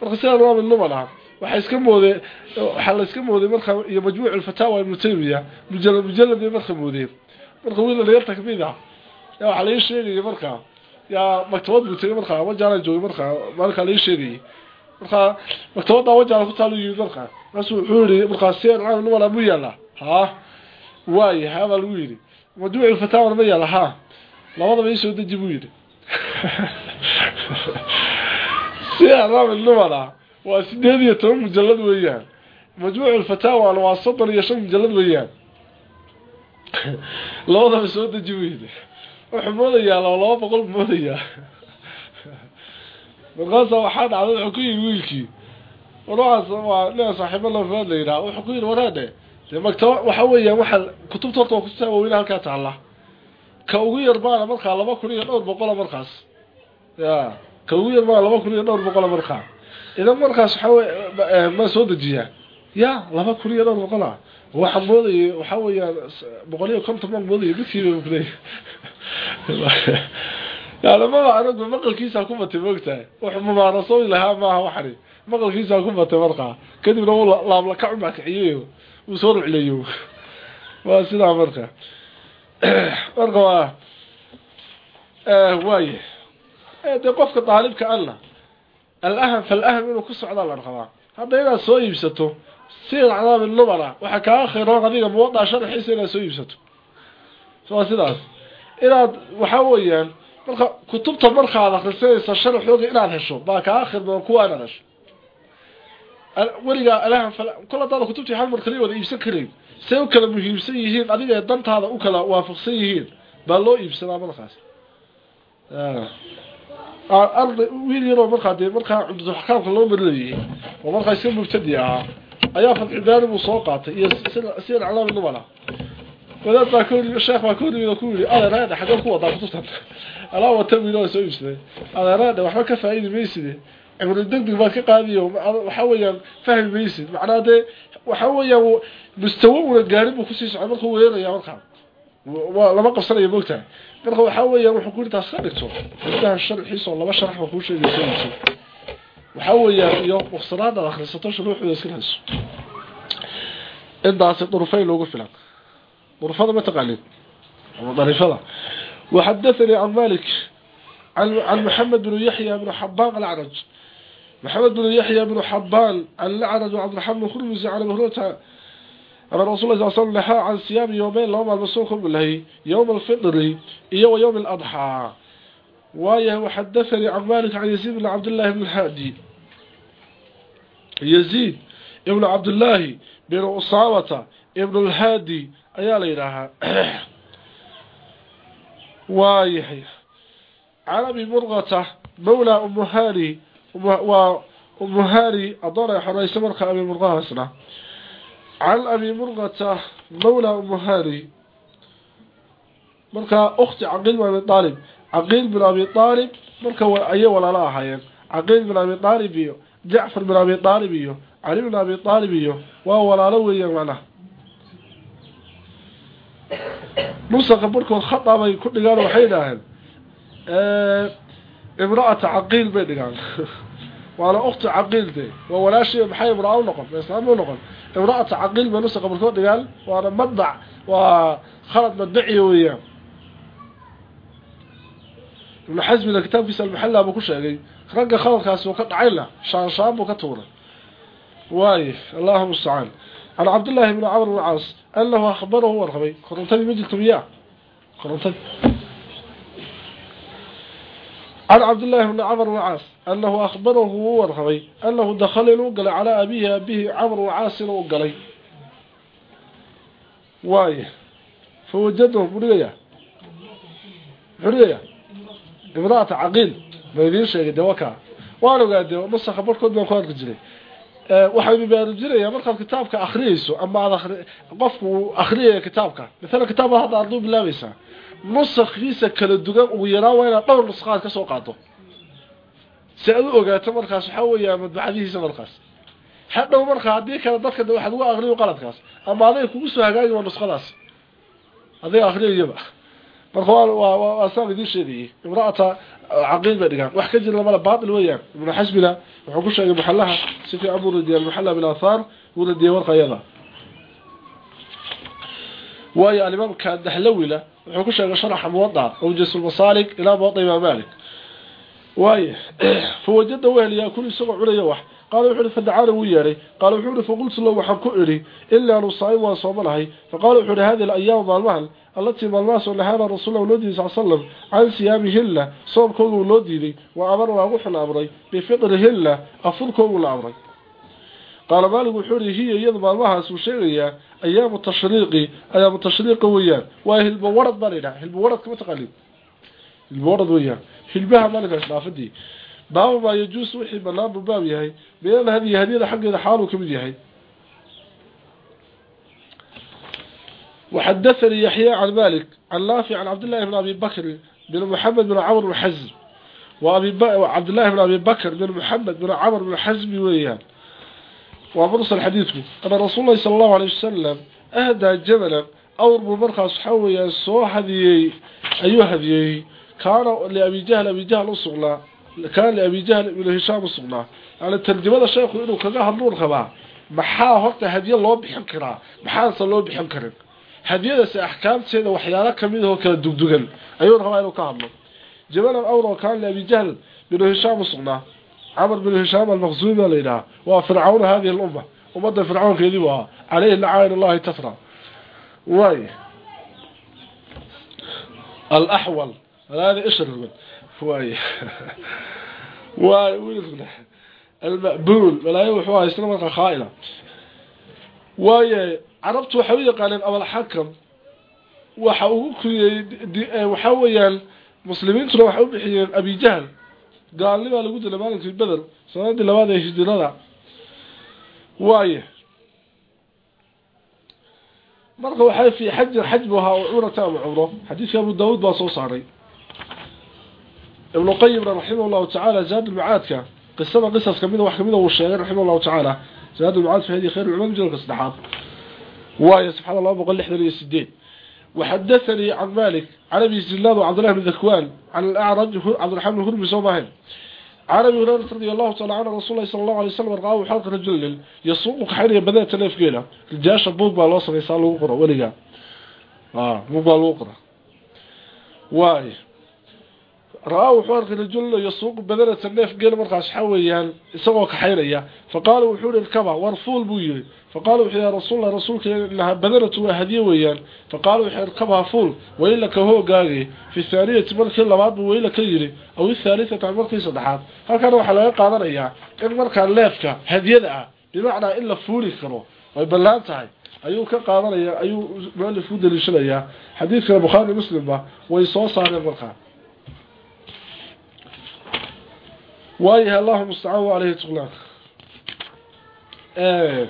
marka calaam nubala waxaa iska moodee waxaa la iska mooday marka iyo majmuuc alfataawa ibnu taymiya mujalad mujalad iyo marka moodeen marka wiil dhalinyarta ka mid ah yaa waxaa laii sheegayay marka yaa maktabad buu marka wajaalan joogay marka maalinkaa laii sheegayay. Marka maktabadda wajaala ku taalu yimid marka. Markaasu wuxuu yihi markaa siyar calaam nubala mu yaalla haa waaye haa baa lagu yidhi. Majmuuc alfataawa ma yaalla haa labadaba isoo deji buu yidhi si alaam numara waa sideed iyo toban mujalad weeyaan majmuuc alfataawana waa soddon iyo shan mujalad weeyaan labadaba soo deji yidhi wuxuu moodayaa laba boqol moodayaa markaasa waxaa dhacday wuxuu ku yidhi wiilkii waraas waa nin saaxiibo lafaad la yidhaha wuxuu ku yidhi waraade dee maktaba waxa weeyaan waxa kutubta horta kutubta waaweyne halkaa taalla ka ugu yar baana markaa laba kun iyo dhowr boqola markaas ya ka ugu laba kun iyo dhowr boqola markaa. Idan markaas waxa wey ma soo dejiyaa? Ya laba kun iyo dhowr boqola waxaa moodayay waxa weeyaan boqol iyo konton baan moodayay midkiiba kuley yani maba anagu maqalkiisaa ku batay moogtahay wuxuu mumaarasooyi lahaa maaha waxani maqalkiisaa ku batay markaa. Kadibna uu laablakac umaakiciyeyo uu soo rucleeyo waa sidaa marka marka waa waaye dee qofka daalibka alla alaham falaham inuu ku socdaa la rabaa. Hadda inaad soo iibsato sida cadaab numara waxaa kaaga khayroon adiga muwadaa sharxiisa inaad soo iibsato. Waa sidaas. Inaad waxaa weeyaan marka kutubta markaad akrisanaysa sharxooga inaad hesho baa kaaga khirdoon kuwa inaad hesho. Weligaa alaham kol hadaada kutubtii hal mar kaliya wada iibsan karayn say u kala muhiimsan yihiin adiga ee dantaada u kala waafaqsan yihiin baa loo iibsadaa markaas arday wiil yaroo markaa dee markaa cumdatuxkaamka loo marilayay oo markaa iska mubtadi ahaa ayaa fadxidaani buu soo qaatay iyo sidan calaami numala wadaad baa ka sheekh baa horiyay ku yidhi adeeraadhe xaggee ku wadaa kutubtan alaa wata wiil oo soo iibsaday adeeraadhe waxba ka faa'iidi mayside cimri degdeg baad ka qaadiyo waxa weeyaan fahmi maysid. Macnaa dee waxa weeyaan mustawo una gaarin buu ku sii socday markuu weeraraya markaa lama qabsanaya moogtahay marka waxaa weeyaan wuxuu ku yidhi taas ka dhigto. Xubnaha sharxiisa oo laba sharax baa kuu sheegaysanayso waxaa weeyaan iyo nuqsanaada ad akrisato shuruuxooda iska hayso intaasi durfay loogu filan. Durfada ma taqaanied ama darifada waxadathanii can malik can maxamed binu yaxya binu xabaan alacraj maxamed binu yaxya binu xabaan allacraj cabdiraxmaan bn hurmisi can abuhrata مهروتها أن رسول الله صلى الله عليه وسلم نحى عن صيام يومين لهم المسوق بالله يوم الفطر إيو يوم الأضحى ويه وحدثني عن مالك عن يزيد بن عبد الله بن الهادي يزيد ابن عبد الله بن أصامة ابن الهادي أيا ليلها ويه عن أبي مرغة مولى أم هاري وأم هاري أضر حريس مرقى أبي مرغة أسنى عن أبي مرغة مولى أم هاري مرقى أختي عقيل بن أبي طالب عقيل بن أبي طالب مرقى أي ولا لا حيان عقيل بن أبي طالب jacfar bin abi aalib iyo cali bin abi aalib iyo waa walaalo weeyaan macnaha nusaqa barkood khata bay ku dhigaan waxay idhaaheen imra'ata caqiil bay dhigaan waana ukhti caqiil de waa walaashii maxay imraa u noqon islaam u noqon imra'ata caqiil bay nusaqa barkood dhigaan waana madbac waa khalad madbaciya weeyaan ibnu xasmina kitaabkiisa almuxalla buu ku sheegay ragga khaladkaasi uu ka dhacayna shaanshaan buu ka tuuray واي اللهم المستعان عن عبد الله بن عمرو بن العاص انه اخبره ورغبي قرنتني مجلكم اياه قرنتني عن عبد الله بن عمرو بن العاص انه اخبره ورغبي انه دخل وقل على ابيه ابيه عمرو العاص وقلي واي فوجده بريا بريا امرأة عقيل ما يدين شيء دوكا وانا قاعد نص خبر كود ما كان رجلي waxay baraarujinaya markaad kitaabka akhriyayso ama aad akhri qofku akhriyayo kitaabka mesela kitaab hadda aad u bilaabaysaa nusakhiisa kala duwan ugu yaraan waa inaad dhowr nusqaad ka soo qaado si aad u ogaato markaas waxa weeyaa madbacadihiisa markaas. Hadhow markaa haddii kale dadka waxaad uga akhriyo qaladkaas ama aday kugu soo hagaagi waa nusqadaas aday akhriyayaba marka waa waa saan idin sheegayay. Imraata caqiil bay dhigaan. Wax ka jira lamala baatil weeyaan. Ibnu xasbina wuxuu ku sheegay muxallaha si fiican buu radiyay almuxalla bil aathaar wuu radiyay warqayada waayo alimaam kaadahlawila wuxuu ku sheegay sharaxa muwadda oo jasul masaalik ilaa muwadda imaam malik waayo fawajada wehel yaa kul isagoo cunaya wax قال وحول فدعانا وياري قال وحول فقلت له وحكو إلي إلا أن صائم وصوم لهي فقال وحول هذه الأيام مالمهل التي مالماس ونهانا رسول الله ولدي صلى الله عليه وسلم عن سيام هلة صوم كون ولدي لي وأمر وأغوح الأمري بفطر هلة أفضل كون الأمري قال مالك وحول هي يد مالمها سوشيغية أيام التشريقي أيام التشريق ويان وهي البورد بارنا البورد كما تقليد البورد ويان البها مالك أسلافدي باب ما يجوز وحي بلان باب يهي بيان هذه هدية حق حاله كمد يهي وحدثني يحيى عن مالك عن نافع عن عبد الله بن أبي بكر بن محمد بن عمر بن حزم وأبي ب... وعبد الله بن أبي بكر بن محمد بن عمر بن حزم ويان ومرسل حديثه أن رسول الله صلى الله عليه وسلم أهدى جبلا أو بمرخى صحويا سوى هذه أيها هذه كان لأبي جهل أبي جهل أصغلا كان لأبي جهل بن هشام أصغلا يعني الترجمة الشيخ إنه كذا هالنور خبا maxaa horta hadiye loo bixin karaa maxaanse loo bixin karin hadiyadaasi axkaamteeda waxyaalo kamid oo kala dugdugan ayuu rabaa inuu ka hadlo jabalan awro kaan liabi jahl binu hishaam usugnaa camar binu hishaam almaqsuumi baa la yidhaha waa fircawn hadihi lumma ummadda fircawnkeedii bu ahaa caleyhi lacaain allahi tafra waay alaxwal hada ishar waay waay wiilkuna المقبول ملايين وحوها يسلم مرقى خائلة واي عربت وحوية قالين أول حكم وحويا مسلمين ترى وحوي بحيين أبي جهل gaalnibaa lagu dilay maalinkii beder sanadii labaad ee hijirada waaye marka waxa fi xajin xaj oo ahaa cumrata ama cumro? Xadiidka abu daawuud baa soo saaray. Ibnu qayimna raximah llahu tacaala zaad ulmacaadka qisada qisas kamida wax kamida ah uu sheegay raximah llahu tacaala zaad ulmacaad fi hadi khayr ulcumad majalka saddexaad. Waaye sabxada laba boqol lixdan iyo sideed وحدثني عن مالك عن ابي زلاد وعبد الله بن ذكوان عن الاعرج عبد الرحمن بن هرمز وماهن عن ابي هريره رضي الله تعالى عنه رسول الله صلى الله عليه وسلم رقاه حلق رجل يصوم كحير بدأ تلف قيله الجاش بوق با لو سمي سال لو ra'aa wuxuu arkay rajulna yasuuqu badanata neef geel markaas waxa weeyaan isagoo kaxaynaya faqaala wuxuu hi irkaba war fuul buu yihi faqala wuxuu ya rasuullah rasuulka inaha badanatu waa hadiye weeyaan faqaala wuxuu irkabha fuul wayla ka hoogaage fi thaaniyati markii labaad buu wayla ka yidhi aw ithaalithata markii saddexaad halkana waxaa laga qaadanayaa in markaa neefka hadiyada ah bimacnaa in la fuuli karo ay ballaan tahay ayuu ka qaadanaya ayuu mualif daliishanayaa xadiidkana bukhaari muslimba way soo saareen markaa وايه اللهم استعانوا عليه تغلاق ايه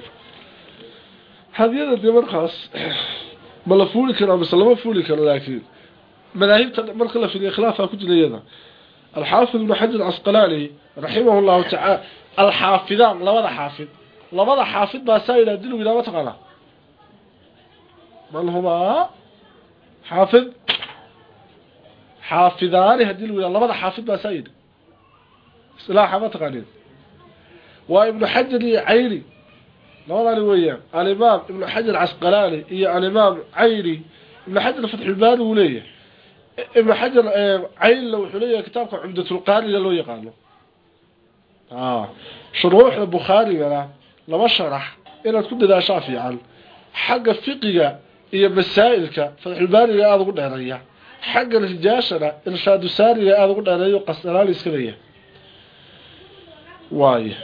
هذه دي مرخص بلا فولي كان بس لما فولي كان لكن مذاهب مرخلة في الإخلاف كنت لينا الحافظ بن حجر العسقلاني رحمه الله تعالى alxaafidaan labada xaafid labada xaafid baa saa yidhaha dilu yidhaha mataqaana man humaa xaafid xaafidaani haddii lu yidhaha labada isilaaxa mataqaanin waa ibnu xajar iyo cayni labadani weeyaan. Alimaam ibnu xajar casqalaani iyo alimaam cayni ibnu xajar fatxulbaani uu leeyahay. Ibnu xajar caynna wuxuu leeyahay kitaabka cumdatulqaariga loo yaqaano. Shuruuxda bukhaarigana laba sharax inaad ku dadaashaa fiican. Xagga fiqiga iyo masaa'ilka fatxulbaaniga aada ugu dheereeya xagga rijaashana irshaadu saariga aada ugu dheereeyo qasdalaani iska leeyahay waaye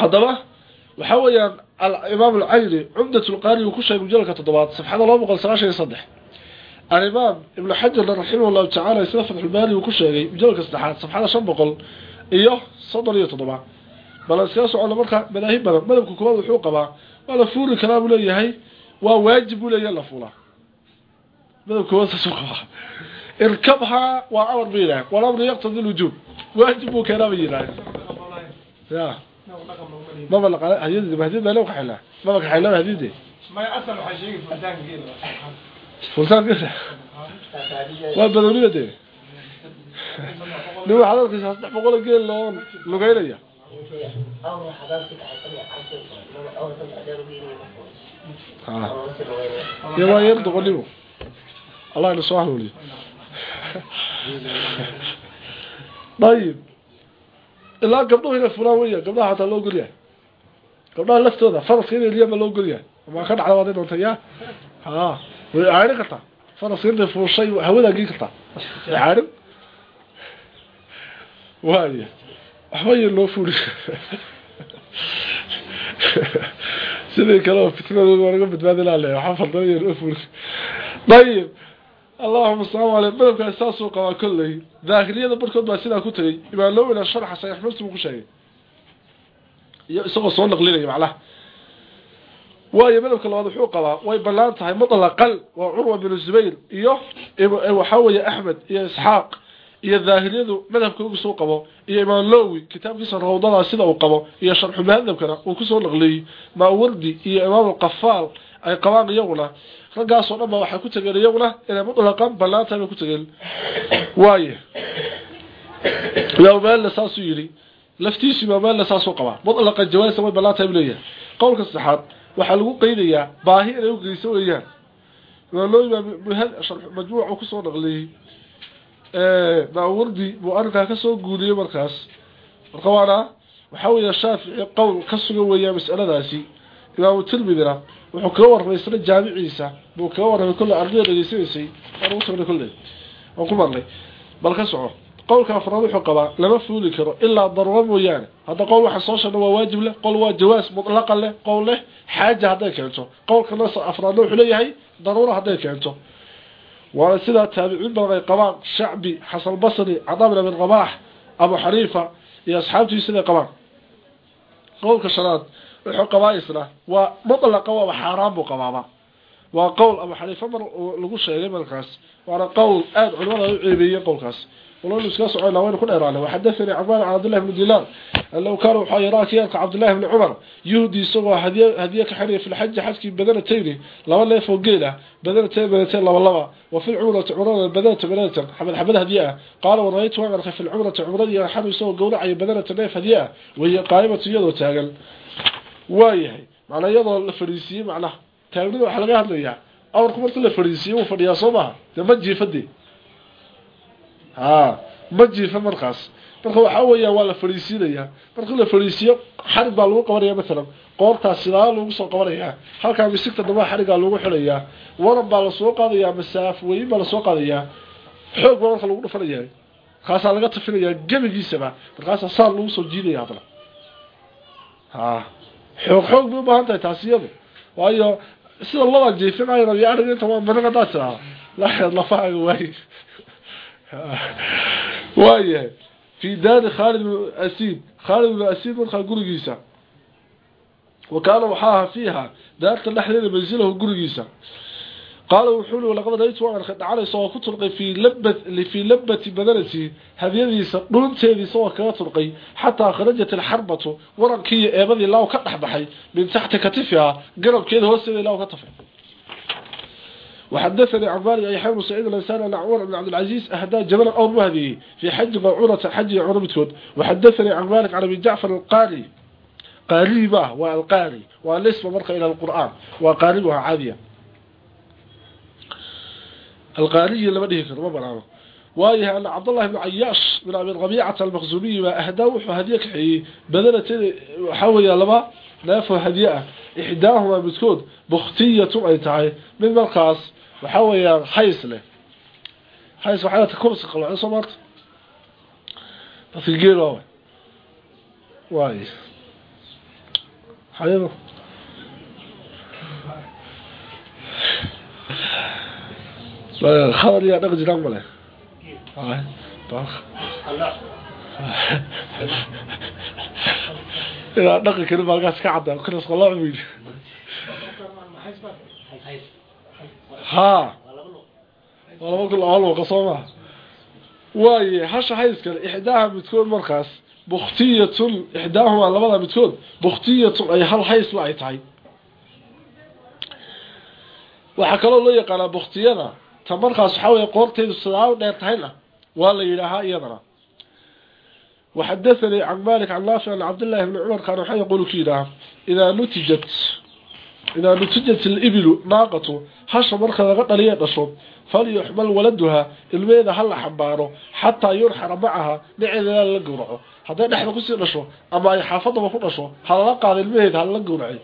haddaba waxaa weeyaan alimaam alcayni cumdatulqaari uu ku sheegay mujalladka toddobaad safxada laba boqol sagaashan iyo saddex. Alimaam ibnu xajarna raximah llahu tacala sida fatxulbaari uu ku sheegay mujalladka saddexaad safxada shan boqol iyo soddon iyo toddoba bal iskaga socono marka madaahib badan madhabka koowaad wuxuu qabaa waa la fuuri karaa buu leeyahay waa waajib leeyahay la fuulaa madhabka koowaad saasuu qabaa irkabhaa waa amar ba yidhaah walamru yaqtadi lwujuub waajib buu keenaa ba yidhaah ya maba laqaa hadiyada hadiyada baa loo kaxaylaa maba kaxaylaa hadiyada ما أصلا حشيك فلتان كده fultaan geela waa badownida dee nin waxaad arkaysaa saddex boqol oo geel loo lugeynaya أول حضرتك حسني عشر أول سنة أدار بيني ha أول سنة dayib ilaa gabdhuhu inay fulaan weya gabdhaha hataa loo golyahay gabdhaha laftooda faraska inay liyama loo golyahay ma ka dhacda waad doonta ya ha way caarin kartaa. Faraska intay fuushay hawadaa gei kartaa. Caarin waaya waxba yar loo fuuli. Sidii kale oo dayib madabkaas saasuu qabaa kolley daahiliyada barkood baa sidaa ku tegey. Imaan loo weyna sharxa saxiix muslim ku sheegay. Iyo isagoo soo naqlinaya macnaha waayo madabka labaad wuxuu qabaa way bannaan tahay mutlaqan waa curwa binu zubayr iyo waxaa weeye axmed iyo isxaaq iyo daahiliyadu soo qabo iyo imaam lowi kitaabkiisa rawdadaa sida uu qabo iyo sharxu muhadabkana uu ku soo naqliyey. Maawardi iyo imaam alqafaal ay qabaan iyaguna. Raggaasoo dhan ba waxay ku tageen iyaguna inay mutlaqan bannaan tahay bay ku tageen. Waaye imaamaalna saasuu yidhi laftiisu imaamaalna saasuu qabaa. Mutlaqan jawaasa way bannaan tahay buu leeyahay. Qowlka saddexaad waxaa lagu qeydayaa baahi inay u geyso weeyaan. Baa majmuucu ku soo naqliyey. Maawardi buu arrinkaa ka soo guuriyey markaas. Marka waana waxaa weeya shaafici qowl ka sugan weeyaa mas'aladaasi. Imaamu tirmidina wuxuu kaga warramay jaamiciisa. Buu kaga warramay kolle ardayda dhegeysanaysay waan ugu tagnay kolle waan ku marnay. Bal ka soco. Qowlka afraad wuxuu qabaa lama fuuli karo ilaa daruuro mooyaane. Hadda qowl waxa soo sheegna waa waajib leh qowl waa jawaas mutlaqan leh qowl leh xaaja hadday keento. Qowlkana afraadna wuxuu leeyahay daruuro hadday keento. Waana sidaa taabiciin badan ay qabaan shacbi xasan basri cadaa bin rabaax abu xaniifa iyo asxaabtii siday qabaan. Qowlka shanaad wuxuu qabaa isna waa mutlaqa waaba xaaraan buu qabaaba waa qowl abu xaniifa mar lagu sheegay markaas waana qowl aada culimada u ceebeeyey qowlkaas ولو اسكا سوينا وين كنا يرانا وحدثني عبان عن عبد الله بن دينار لو كانوا وحا يراك يلك عبد الله بن عمر يهدي سوى هديه هديه كحريه في الحج حسكي بدل تيري لو لا فوقيله بدل تيري بدل تيري لو لبا وفي العمره عمره بدل بدل حمد حمد هديه قال ورأيت عمر في العمره عمره يا حرب سوى قولع بدل تنيف هديه وهي قائمه يدو waayahay. Macnaa iyadoo la fadhiisiiyey macnaha taagnida waxaa laga hadlayaa awarku marka la fadhiisiiyey wuu fadhiyaa soo maaha. Dee ma jiifa dee ha ma jiifa markaas. Marka waxa weeyaan waa la fadhiisiinayaa. Markii la fadhiisiiyo xarig baa lagu qabanaya matalan qoortaa sidaa lagu soo qabanayaa. Halkaa misigta dambaa xarigaa lagu xulayaa. Waran baa la soo qaadayaa masaaf weyn baa la soo qaadayaa. Xoog baa marka lagu dhufanaya markaasaa laga tafinayaa gebigiisaba markaasaa saa lagu soo jiidaya hadna ha xoog xoog bay ubaahan tahay taasi iyadu waayo sida laba jiifin ay rabiyo arig inta waa badan hadaas ahaa laxeed lafaaga waaye. Waayahay fi daari khaalid bn asiid. Khaalid bn asiid markaa gurigiisa. Wakaana waxaa fiha fiiha daarta dhexdeeda mansilahu gurigiisa منزله قرقيسا قال وحول لقد رأيت وأنا خد علي سواء كترقي في لبة في لبة بدنتي هذه دونتيدي سواء كترقي حتى خرجت الحربة ورنكي ايبدي الله كدح بحي من تحت كتفها قرب كده هو سيدي الله كتفها وحدثني عن مالك أي حيوان سعيد الإنسان أن عمر بن عبد العزيز أهدى جبل أو مهدي في حج معونة حج عربتون وحدثني عن مالك عن أبي جعفر القاري قاريبة والقاري والاسم مرقى إلى القرآن وقاربها عادية القاري اللي بديه كده ما بنعمه وايه أن عبد الله بن عياش من أبي الربيعة المخزومي وأهدى وحو هديك حي بدلت حوي لما نافو هديئة إحداهما بتكون بختية أي تعي من مرقاس وحوي حيس له حيس وحياة كرسي قلوا عن صمرت تفجير هو وايه حبيبه لا خبر يا دغ جرام ولا اه طخ لا دغ كده ما قاس كعد كل صلاه مين ها والله كل اول وقصومه واي هش حيس كده احداها بتكون مرخص بختيه احداهما لبدا بتكون بختيه اي هل حيس لا اي tahay waxa kale loo yaqaan bukhtiyada tamarkaas waxa way qoorteedu sidaa u dheer tahayna waa la yiraahaa iyadana وحدثني عن مالك عن نافع عن عبد الله بن عمر كان وحي يقول كده إذا نتجت إذا نتجت الإبل ناقة هش مركز غطلية نشط فليحمل ولدها الميدة هل حباره حتى يرحر معها نعيد لا لقرعه هذا نحن كسي نشو أما يحافظ ما كنا نشو هل لقى الميدة هل لقرعه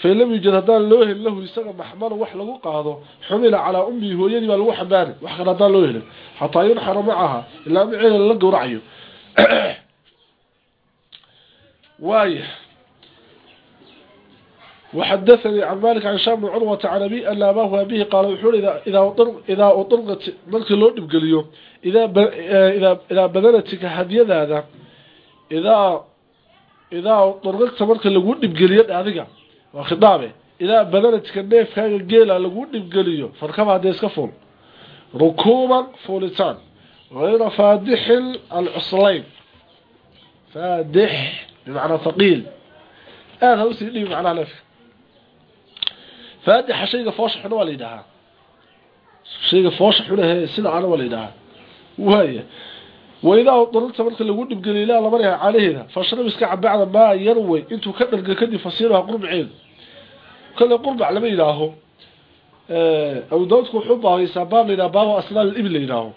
فإن لم يوجد هدان لوه له يسقى محمر وح لغو قاضو حمل على أمي هو يدي والو حباري وحقنا هدان لوه حتى ينحر معها إلا معين لقو رعيه وايه وحدثني عن مالك عن شام بن عروة عن أبي أن أباه أبيه قال وحول إذا إذا أطلق إذا أطلقت ملك اللون بقليو إذا ب... إذا إذا بدلتك هدية هذا إذا إذا أطلقت ملك اللون بقليو هذا waa khidaabe ilaa badanajka neefkaaga geela lagu dhibgeliyo farkaba haddee iska fuul rukuuban fuulitaan hayra faadixin alcuslayn faadix bimacnaa faqiil aada ha u sii dhibi macnaha neefka faadixa shayga foosha xuna waa la yidhaahaa shayga foosha xunahee sida ana waa la yidhaahaa waydaa darurta marka lagu dhibgeliy ilaa la maraya calayhina fashrab iska cabacda maa yarway intuu ka dharga kadib fasiilaha qurbaceedu kale qurbac lama yidhaaho. Eh, Awdaadku wuxuu baabaysaa baab layidhaha baabu asnaal ibil la yidhaaho.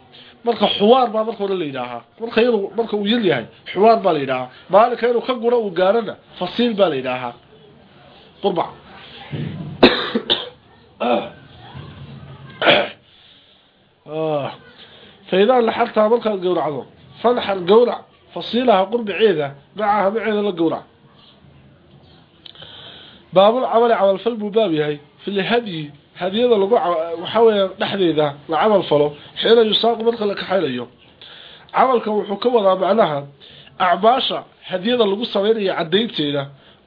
Marka xuwaar baa marka hore la yidhaahaa marka yar marka uu yar yahay xuwaar baa la yidhaahaa maalinka inuu ka guro uu gaarana fasiil baa la yidhaahaa qurbac. Ah. فإذا لحقتها مركا القورع فنحر القورع فصيلها قرب عيدة معها معيدة للقورع باب العمل عمل فلب بابي هاي في الهدي هديده lagu waxa weeye dhaxdeeda la amal falo xeelay yusaaq marka la kaxaynayo amalka wuxuu ka wadaa macnaha acbaasha hadiyada lagu sameeyo cadeynteeda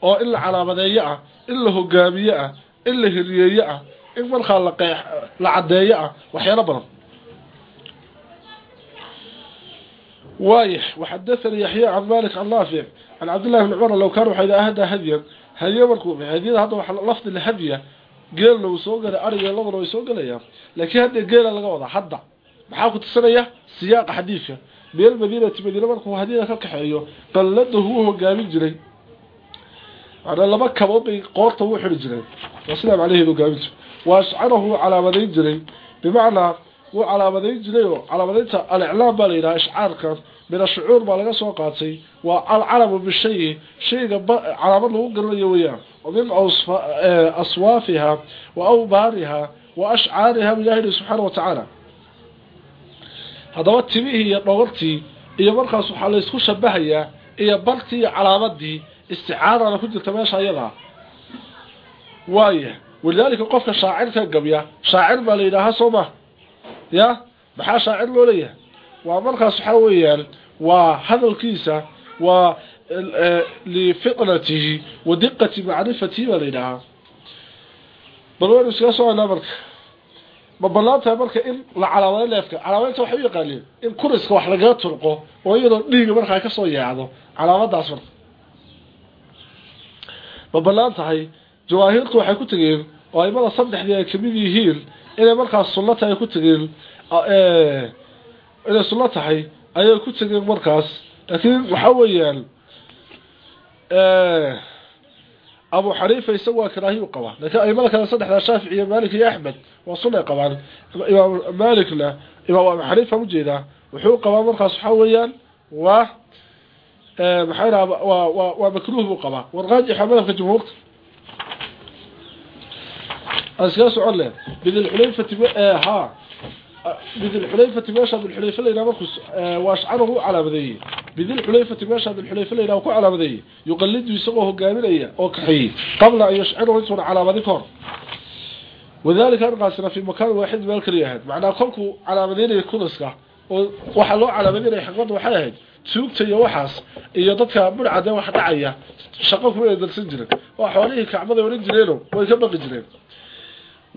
oo in la calaamadeeyo ah in la hogaamiyo ah in la hiriyeeyo ah in marka la qeex la cadeeyo ah waxyaalo badan وايح وحدثني يحيى عن مالك عن نافع عن عبد الله بن عمر لو كانوا حيدا أهدى هديا هديا مركوب هديا هذا لفظ الهدية geelna uu soo galay ariga labadana way soo galayaan laakiin hadda geela laga wada hadda maxaa ku tusanaya siyaaqa xadiidka meel madiinati madiina markuu hadiida ka kaxeeyo qalladahu uu hogaamin jiray macnaa laba kabood bay qoorta uu xidhi jiray waslaam caleyhi hogaamintu waa ashcarahu calaamadayn jiray bimacnaa wuu calaamadayn jiray oo calaamadaynta aliclaam baa la yidhaha ishcaarkan min ashucuur baa laga soo qaatay. Waa alcalamu bishayi. Shayga calaamad lagu garanayo weyaan min aswaafiha wa awbaariha wa ashcaariha ilaahidi subxaana watacaala haddaba timihii iyo dhogortii iyo markaas waxaa laysku shabahayaa iyo bartii iyo calaamadii isticaadana ku jirta meesha ayadaa waaya walidaalika qofka shaacirka gabya shaacir baa la yidhaahaa soo ya? Maxaa shaacir loo leeyahay? waa markaas waxa weeyaan waa hadalkiisa waa e, lifiqratihi wa diqati macrifatihi baa la yidhaahaa. Bal waynu iskaga soconaa marka. Ma bannaan tahay marka in la calaameeyo leefka calaamaynta waxay u yaqaaniin in kuriska wax lagaga turqo oo iyadoo dhiiga markaa ka soo yeecdo calaamadaas marka. Ma bannaan tahay jawaahiirku waxay ku tegeen oo aimada saddexdii ay ka mid yihiin inay markaas sunnata ay ku tegeen inay sunno tahay ayay ku tegeen markaas. Laakiin waxa weeyaan abu xaniifa isagu waa karaahiyu qabaa laakiin aimada kale saddexda shaafici iyo maalik iyo axmed waa sunnay qabaan. Imaam maalikna imaam abu xaniifa u jeedaa wuxuu qabaa markaas waxaa weeyaan waa maxay dhaha waa waa waa makruuh buu qabaa. Warqaajixa madhabka jumhuurta. Askaga socon leh ha bidilxulayfati meesha bilxulayfa layidhaha markuu waashcarahu calaamadeeyey. Bidilxulayfati meesha bilxulayfa layidhaha ku calaamadeeyey. Yuqalidu isagoo hogaaminaya oo kaxeeyey. Qabla an yashcirahu intuuna calaamadin ka hor. Wadalika arqaasina fi makaan waaxid meel kaliya ahayd macnaa kolkuu calaamadeynaya kunaska oo waxaa loo calaamadeynaya xikmadda waxay ahayd tuugta iyo waxaas iyo dadka budhcade wax dhacaya shaqo kuma darsan jiren waa xoolihii kacbada oran jireeno way ka baqi jireen.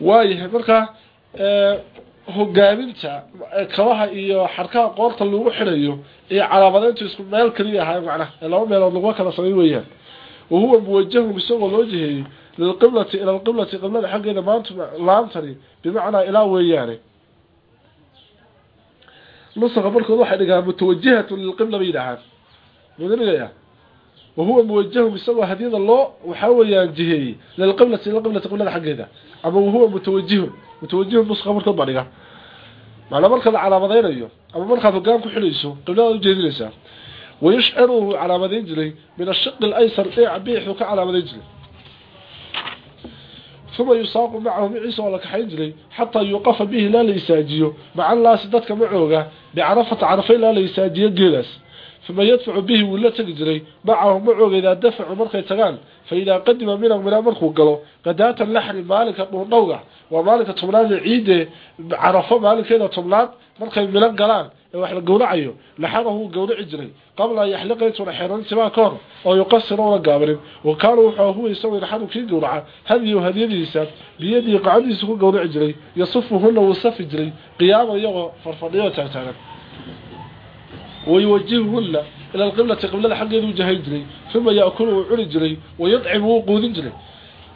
Waayahay marka hogaaminta kabaha iyo xarkaha qoorta lagu xidhayo iyo calaamadeyntu isku meel kaliya ahay macnaha ee laba meelood laguma kala samay weeyaan. Wahuwa muwajahun isagoo loo jiheeyey lilqiblati ila alqiblati qiblada xaggeeda maanta laantani bimacnaa ilaa weeyaane. Nusaqa markood waxay dhigaan mutawajihatun lilqibla bay yidhaahaan. Mudanigayaa wahuwa muwajahun isagoo hadiyada loo waxaa weeyaan jiheeyey lilqiblati ila qiblati qiblada xaggeeda. Ama wahuwa mutawajihun mutawajih busqa markood baa dhiga macnaa markaad calaamadaynayo ama markaad hogaan ku xidhayso qibladaad ujeedinaysaa wayushciru wuu calaamadayn jiray min ashiqi alaysar dhiic biixuu ka calaamadayn jiray uma yusaaqu macahu maciisa oo la kaxayn jiray xataa yuuqafa bihi ilaa la isaajiyo maca laasi dadka macooga bicarafata carafo ilaa la isaajiyo geelaas uma yadfacu bihi wuu la tegi jiray macahum macoogeeda dafacu markay tagaan faidaa qadima minhu minaa markuu galo qadaata laxri maalinka dhuundhowga waa maalinka tobnaadee ciidee carafo maalinkeeda tobnaad markay milo galaan ee wax la gowracayo laxanahu wuu gowraci jiray qabla an yaxliqa intuuna xeeran tibaa ka hor oo yuqasira una gaabanin wa kaana wuxuu huwa isagu yaxanu kii gowraca hadiyu hadiyadiisa biyadii qacadiisu ku gowraci jiray yasufuhuna wuu safi jiray qiyaama iyagoo farfadhiyo taagtaagan ويوجههن إلى القبلة قبلة حق يدو جهي جري ثم يأكل وعري جري ويطعم وقود جري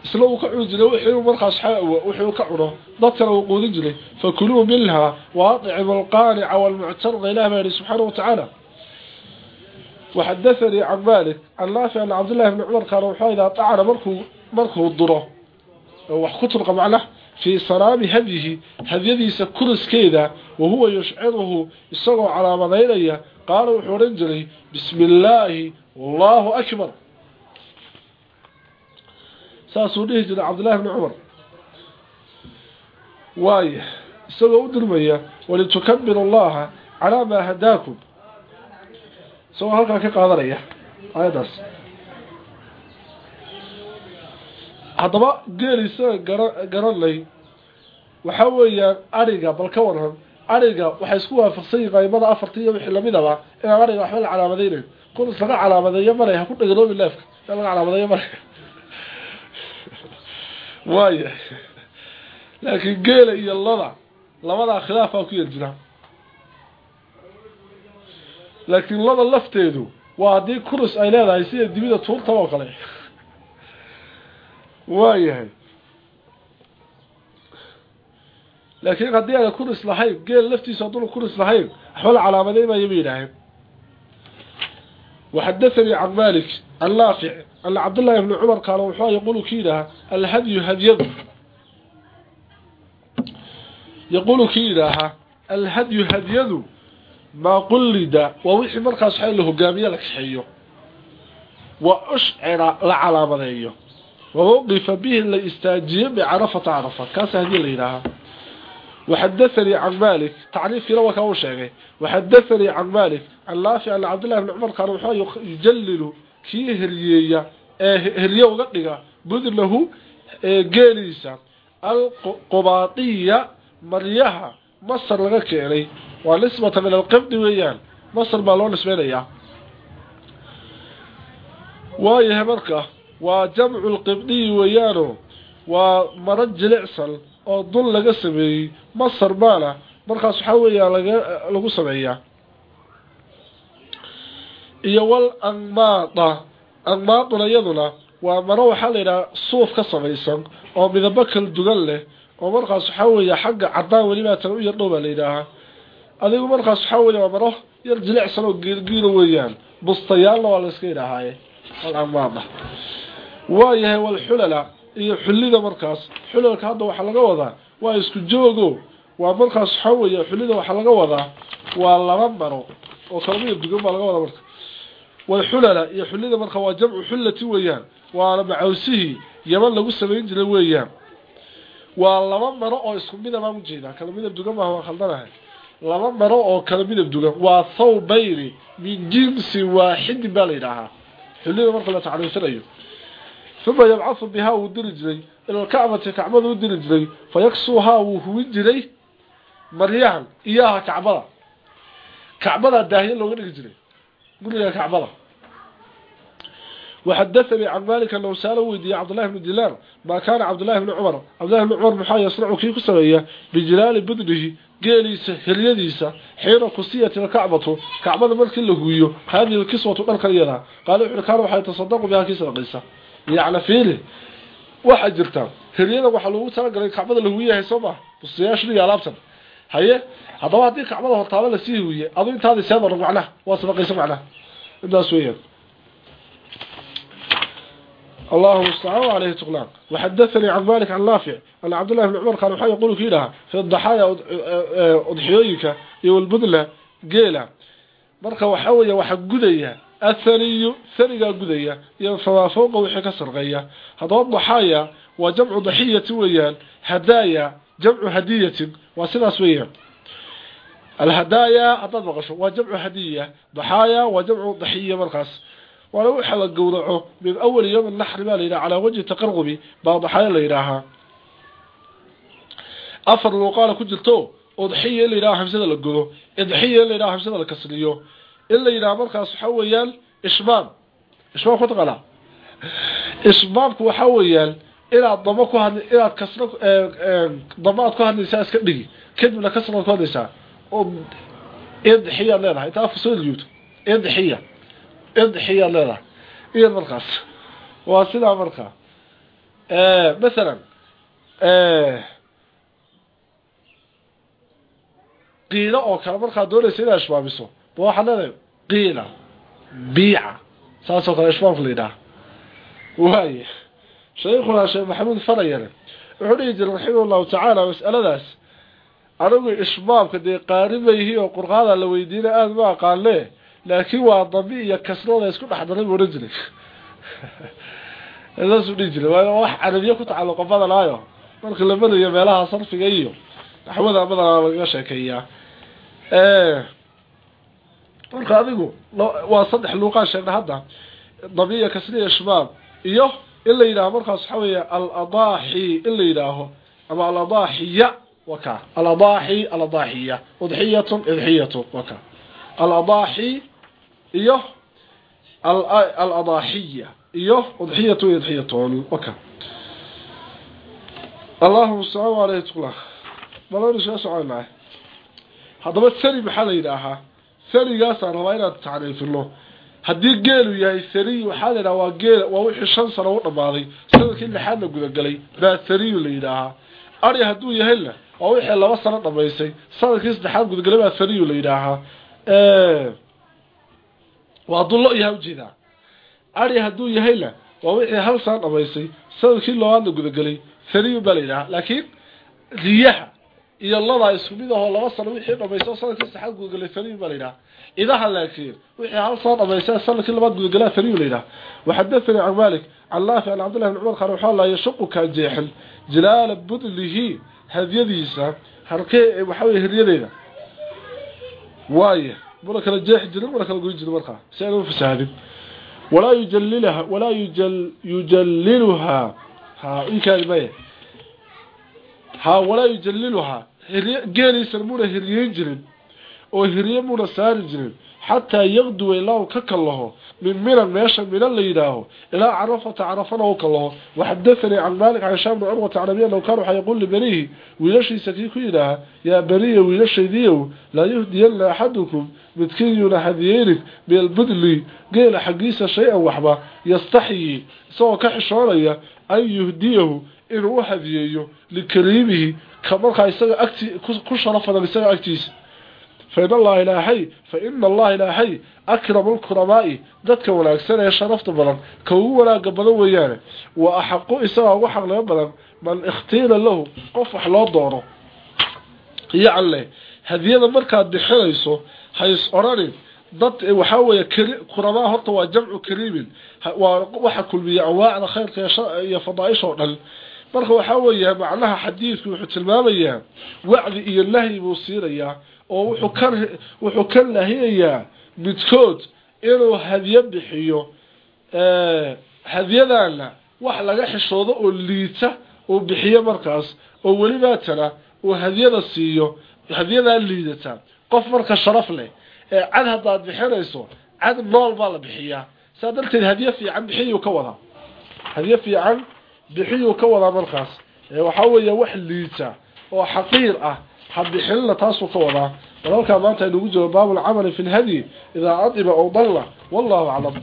isla uu ka cuni jiray wixii markaas wuxuu ka cuno dadkana uu quudin jiray fakuluu minha واطعم القانع والمعترض إله باري سبحانه وتعالى وحدثني عن مالك عن نافع أن عبد الله بن عمر كان وحا إذا طعن مركو مركو الضره وحكترق معنا في صرام هديه هديه سكرس كيدا وهو يشعره يسقو على qaala wuxuu odhan jiray bismi illaahi allahu akbar saasuu dhihi jiray cabdillahi bni cumar waaya isagoo u durmaya walitukabiru allaha calaa maa hadaakum isagoo halkaa ka qaadanaya aayaddaas haddaba geeli isaga gara garanay waxaa weeyaan ariga bal ka ariga waxay isku waafaqsan yihiin qaymada afarta iyo wixii lamidaba inaan ariga waxba la calaamadeynayn kunis laga calaamadeeyo maray ha ku dhagaroobi leefka in laga calaamadeeyo maray. Waaya laakiin geela iyo lada labadaa khilaafaa ku yar jira. Laakiin lada lafteedu waa haddii kurus ay leedahay sida dibida tuurta oo kale. Waayahay laakiin haddii aana ku ris lahayn geel laftiisa haduuna ku ris lahayn waxba la calaamadaymayo bay yidhaaheen waxadathanii can malik can naafic ana cabdullaahi bni cumar kaalo wuxuu yaquulu ki yidhaha alhadyu hadyadu yaquulu ki yidhaaha alhadyu hadyadu maa qullida waa wixii markaas waxaa la hogaamiye la kaxeeyo wa ushcira la calaamadeeyo wa mawqifa la istaajiye bicarafata carafa kaasa hadiya la yidhaahaa وحدثني عن مالك تعريف روك أول شيء وحدثني عن مالك عن نافع أن عبد الله بن عمر كان وحا يجلل كي هريية هرية وقتها بدله قيليسا القباطية مريها مصر لغا كيري ونسبة من القبض ويان مصر ما لو نسبة وايه مركة وجمع القبضي ويانه ومرج العسل oo dul laga sameeyey masar baana markaas waxaa weeyaa laga lagu sameeyaa. Iyo wal anmaada anmaaduna iyaduna waa maro waxaa la yidhaha suuf ka samaysan oo midabo kala dugan leh oo markaas waxaa weeya xagga cadaan welibaa tan u yar dhow baa la yidhaahaa. Adigu markaas waxaa weya waa maro yar jilicsan oo geelgiila weeyaan. Bustayaalna waa la iska yidhaahaaye. Wal anmaada waayahay wal xulala iyo xullida markaas xulalka hadda waxaa laga wadaa waa isku joogo waa markaas waxaa weeye xullida waxaa laga wadaa waa laba maro oo kala midab dugan baa laga wadaa marka. Walxulala iyo xullida marka waa jamcu xullati weeyaan waana macawsihii yaman lagu samayn jiray weeyaan. Waa laba maro oo isku midabaan u jeedaa kala midab dugan maaha waa khaldanahay. Laba maro oo kala midab dugan waa thawbayni min jinsi waaxidin baa la yidhaahaa. Xullida marka la tacriifinayo uma yabcahu bihaa wuu diri jiray ila alkacbati kacbada u diri jiray fayaksuuhaa wuu huwin jiray maryahan iyaha kacbada kacbadaa daahye looga dhigi jiray guriga kacbada وحدثني عن مالك أنه سأل ويدي عبد الله بن دينار ما كان عبد الله بن عمر عبد الله بن عمر محا يصنع كيف سوية بجلال بدنه قيليسة هليديسة حين قصية الكعبة كعبة ملك اللهوية هذه الكسوة ملك اليدها قالوا كانوا حيتصدقوا بها كسوة قيسة يعني فيله واحد جرتان هليدا waxaa lagu talagalay kacbada la huwiyahay soo busiyaashii alaabtan haye hadaba hadii kacbada hortaaba la sii huwiye adu intaada seed war macna waa sabaqaysa macna intaas weeyaan الله المستعان عليه تغلان وحدثني عن مالك عن نافع أن عبد الله بن عمر كان وحا يقول كيلها في الضحايا أضحيويك والبدلة قيلة مركا وحاوية athaniyu hanigaa gudaya iyo famaa fawqa wixii ka sarqeeya. haddaba daxaaya waa jamcu daxiyati weeyaan hadaaya jamcu hadiyatin waa sidaas weeyaan alhadaaya haddaad maqasho waa jamcu hadiya daxaaya waa jamcu daxiya markaas waana waxa la gowraco min awali yowm naxri baa layidhaha calaa wajhi taqarqubi baa daxaaya la yidhaahaa afar luuqaana ku jirto udxiya in la yidhaha hamsada la godo idxiya in la yidhaha hamsada la kasriyo in la markaas waxa weeyaan ishbaab. Ishbaabku taqaanaa? Ishbaabku waxa weeyaan inaad daba ku had inaad kasna eh, eh, daba aad ku hadlaysaa iska dhigi. Kadibna kasnaad ku hadlaysaa. Oo idxiyaad leedahay. Inta afku soo lijuuto idxiya leedahay. Iyad markaas. Waa sidaa markaa eh, masalan qiilo oo kale markaad doonaysa inaad ishbaabiso ba waxaad leedahay qiila biica saasoo kale ishmaamka la yidhaha waaye shaykhunaa sheekh maxamuud farayane wuxuu dhihi jiray raximah llahu tacaala mas'aladaas. Anigu ishmaamka dee qaarimayhi oo qurqaada la weydiina aada ma aqaanle laakiin waa dami iyo kasrada isku dhexdaray buu ohan jiray. Saasuu dhihi jiray waa wax carabiye ku tacalluqa badanaayo marka la madayo meelaha sarfiga iyo naxwada badanaa lagaga sheekeeyaa marka adigu waa saddex luuqaan sheegna hadda dami iyo kasriya ishmaam iyo in la yidhaaho markaas waxaa weeye aladaaxi in la yidhaaho ama aladaaxiya waka aladaaxi aladaaxiya. Udxiyatun idxiyatun waka aladaaxi iyo aladaaxiya iyo udxiyatu udxiyatun waka allahuma salaam alayhi tula balaynu soo soconaa haddaba sani maxaa la yidhaahaa sanigaasaan rabaa inaan tacriifino haddii geelu yahay saniy waxaa la yidhaha waa geel waa wixii shan sano u dhammaaday sannadkii lixaad la gudagelay baa saniyu la yidhaahaa. Ari hadduu yahayna waa wixii laba sano dhamaysay sannadkii saddexaad gudagelay baa saniyu la yidhaahaa. Waa dullo yaha u jeedaa ari hadduu yahayna waa wixii hal sano dhamaysay sannadkii loobaad la gudagelay saniyu baa la yidhahaa laakiin riyaha iyo ladaa isku mid ahoo laba sano wixii dhamaysa sannadkii saddexaad gudagelay saniyu baa la yidhaha. Idaha laakiin wixii hal sano dhamaysa sannadkii labaad gudagelaa saniyu la yidhaha. Waxadathani can malik can naafic an cabdillahi bn cumar qaal waxaa laa yashuqu kaa jeexin jilaala budlihi hadyadiisa harkee waxaa weye hiryadeeda waaye muna kala jeexi jirin muna kala goyn jirin markaa si aan u fasaadin. Walaa yujalilaha walaa yujal yujaliluhaa ha inkaadi maya ha walaa yujaliluhaa hirye geeliisan muna hiryeyn jirin oo hiriye muna saari jirin. Xataa yaqduwa ilaa uu ka kallaho. Min minan meesha minan la yidhaaho. Ilaa carafata carafana u kallaho. Waxadathanii can maalik can hishaam bni curwata can abi annahu kaana waxaa yaquul libaniihi wiilashiisa kii ku yidhaaha yaa baniya wiilashaydiiyow laa yuhdiyanna axadukum midkiin yuuna hadiyeynin bialbudli geela xaggiisa shay-an waxba yastaxyi isagoo ka xishoonaya an yuhdiyahu inuu u hadiyeeyo likariimihi ka markaa isaga agti ku sharafadan isaga agtiisa. Fain allaha ilaahay faina allaha ilaahay akramu lkuramaa'i dadka wanaagsan ee sharafta badan ka ugu wanaaga badan weeyaane wa axaqu isagaa ugu xaqnimo badan man ikhtiira lahu qof wax loo doono yacanle hadiyada markaad bixinayso hays odhanin dad waxaa weeye kuramaa horta waa jamcu kariimin waa waxa kulmiya anwaacda khayrka iyo fadaaisha oo dhan marka waxaa weeya macnaha xadiidku wuxuu tilmaamayaa wacdi iyo nahyi buu siinayaa oo wuxuu ka wuxuu ka nahiyayaa midkood inuu hadiyo bixiyo hadiyadaana wax laga xishoodo oo liita uu bixiyo markaas oo welibaatana uu hadiyada siiyo hadiyadaa liidata. Qof marka sharaf leh ee cad haddaad bixinayso cad nool baa la bixiyaa. Saa darteed hadiyo fiican bixiyuu ka wadaa. Hadiyo fiican bixiyuu ka wadaa markaas waxaa weeya wax liita oo xaqiir ah habixinna taasuu ka wadaa. Walaalkaa maanta aynugu jiro baabu lcamali fi lhadyi idaa adiba ow dalla wallahu aclam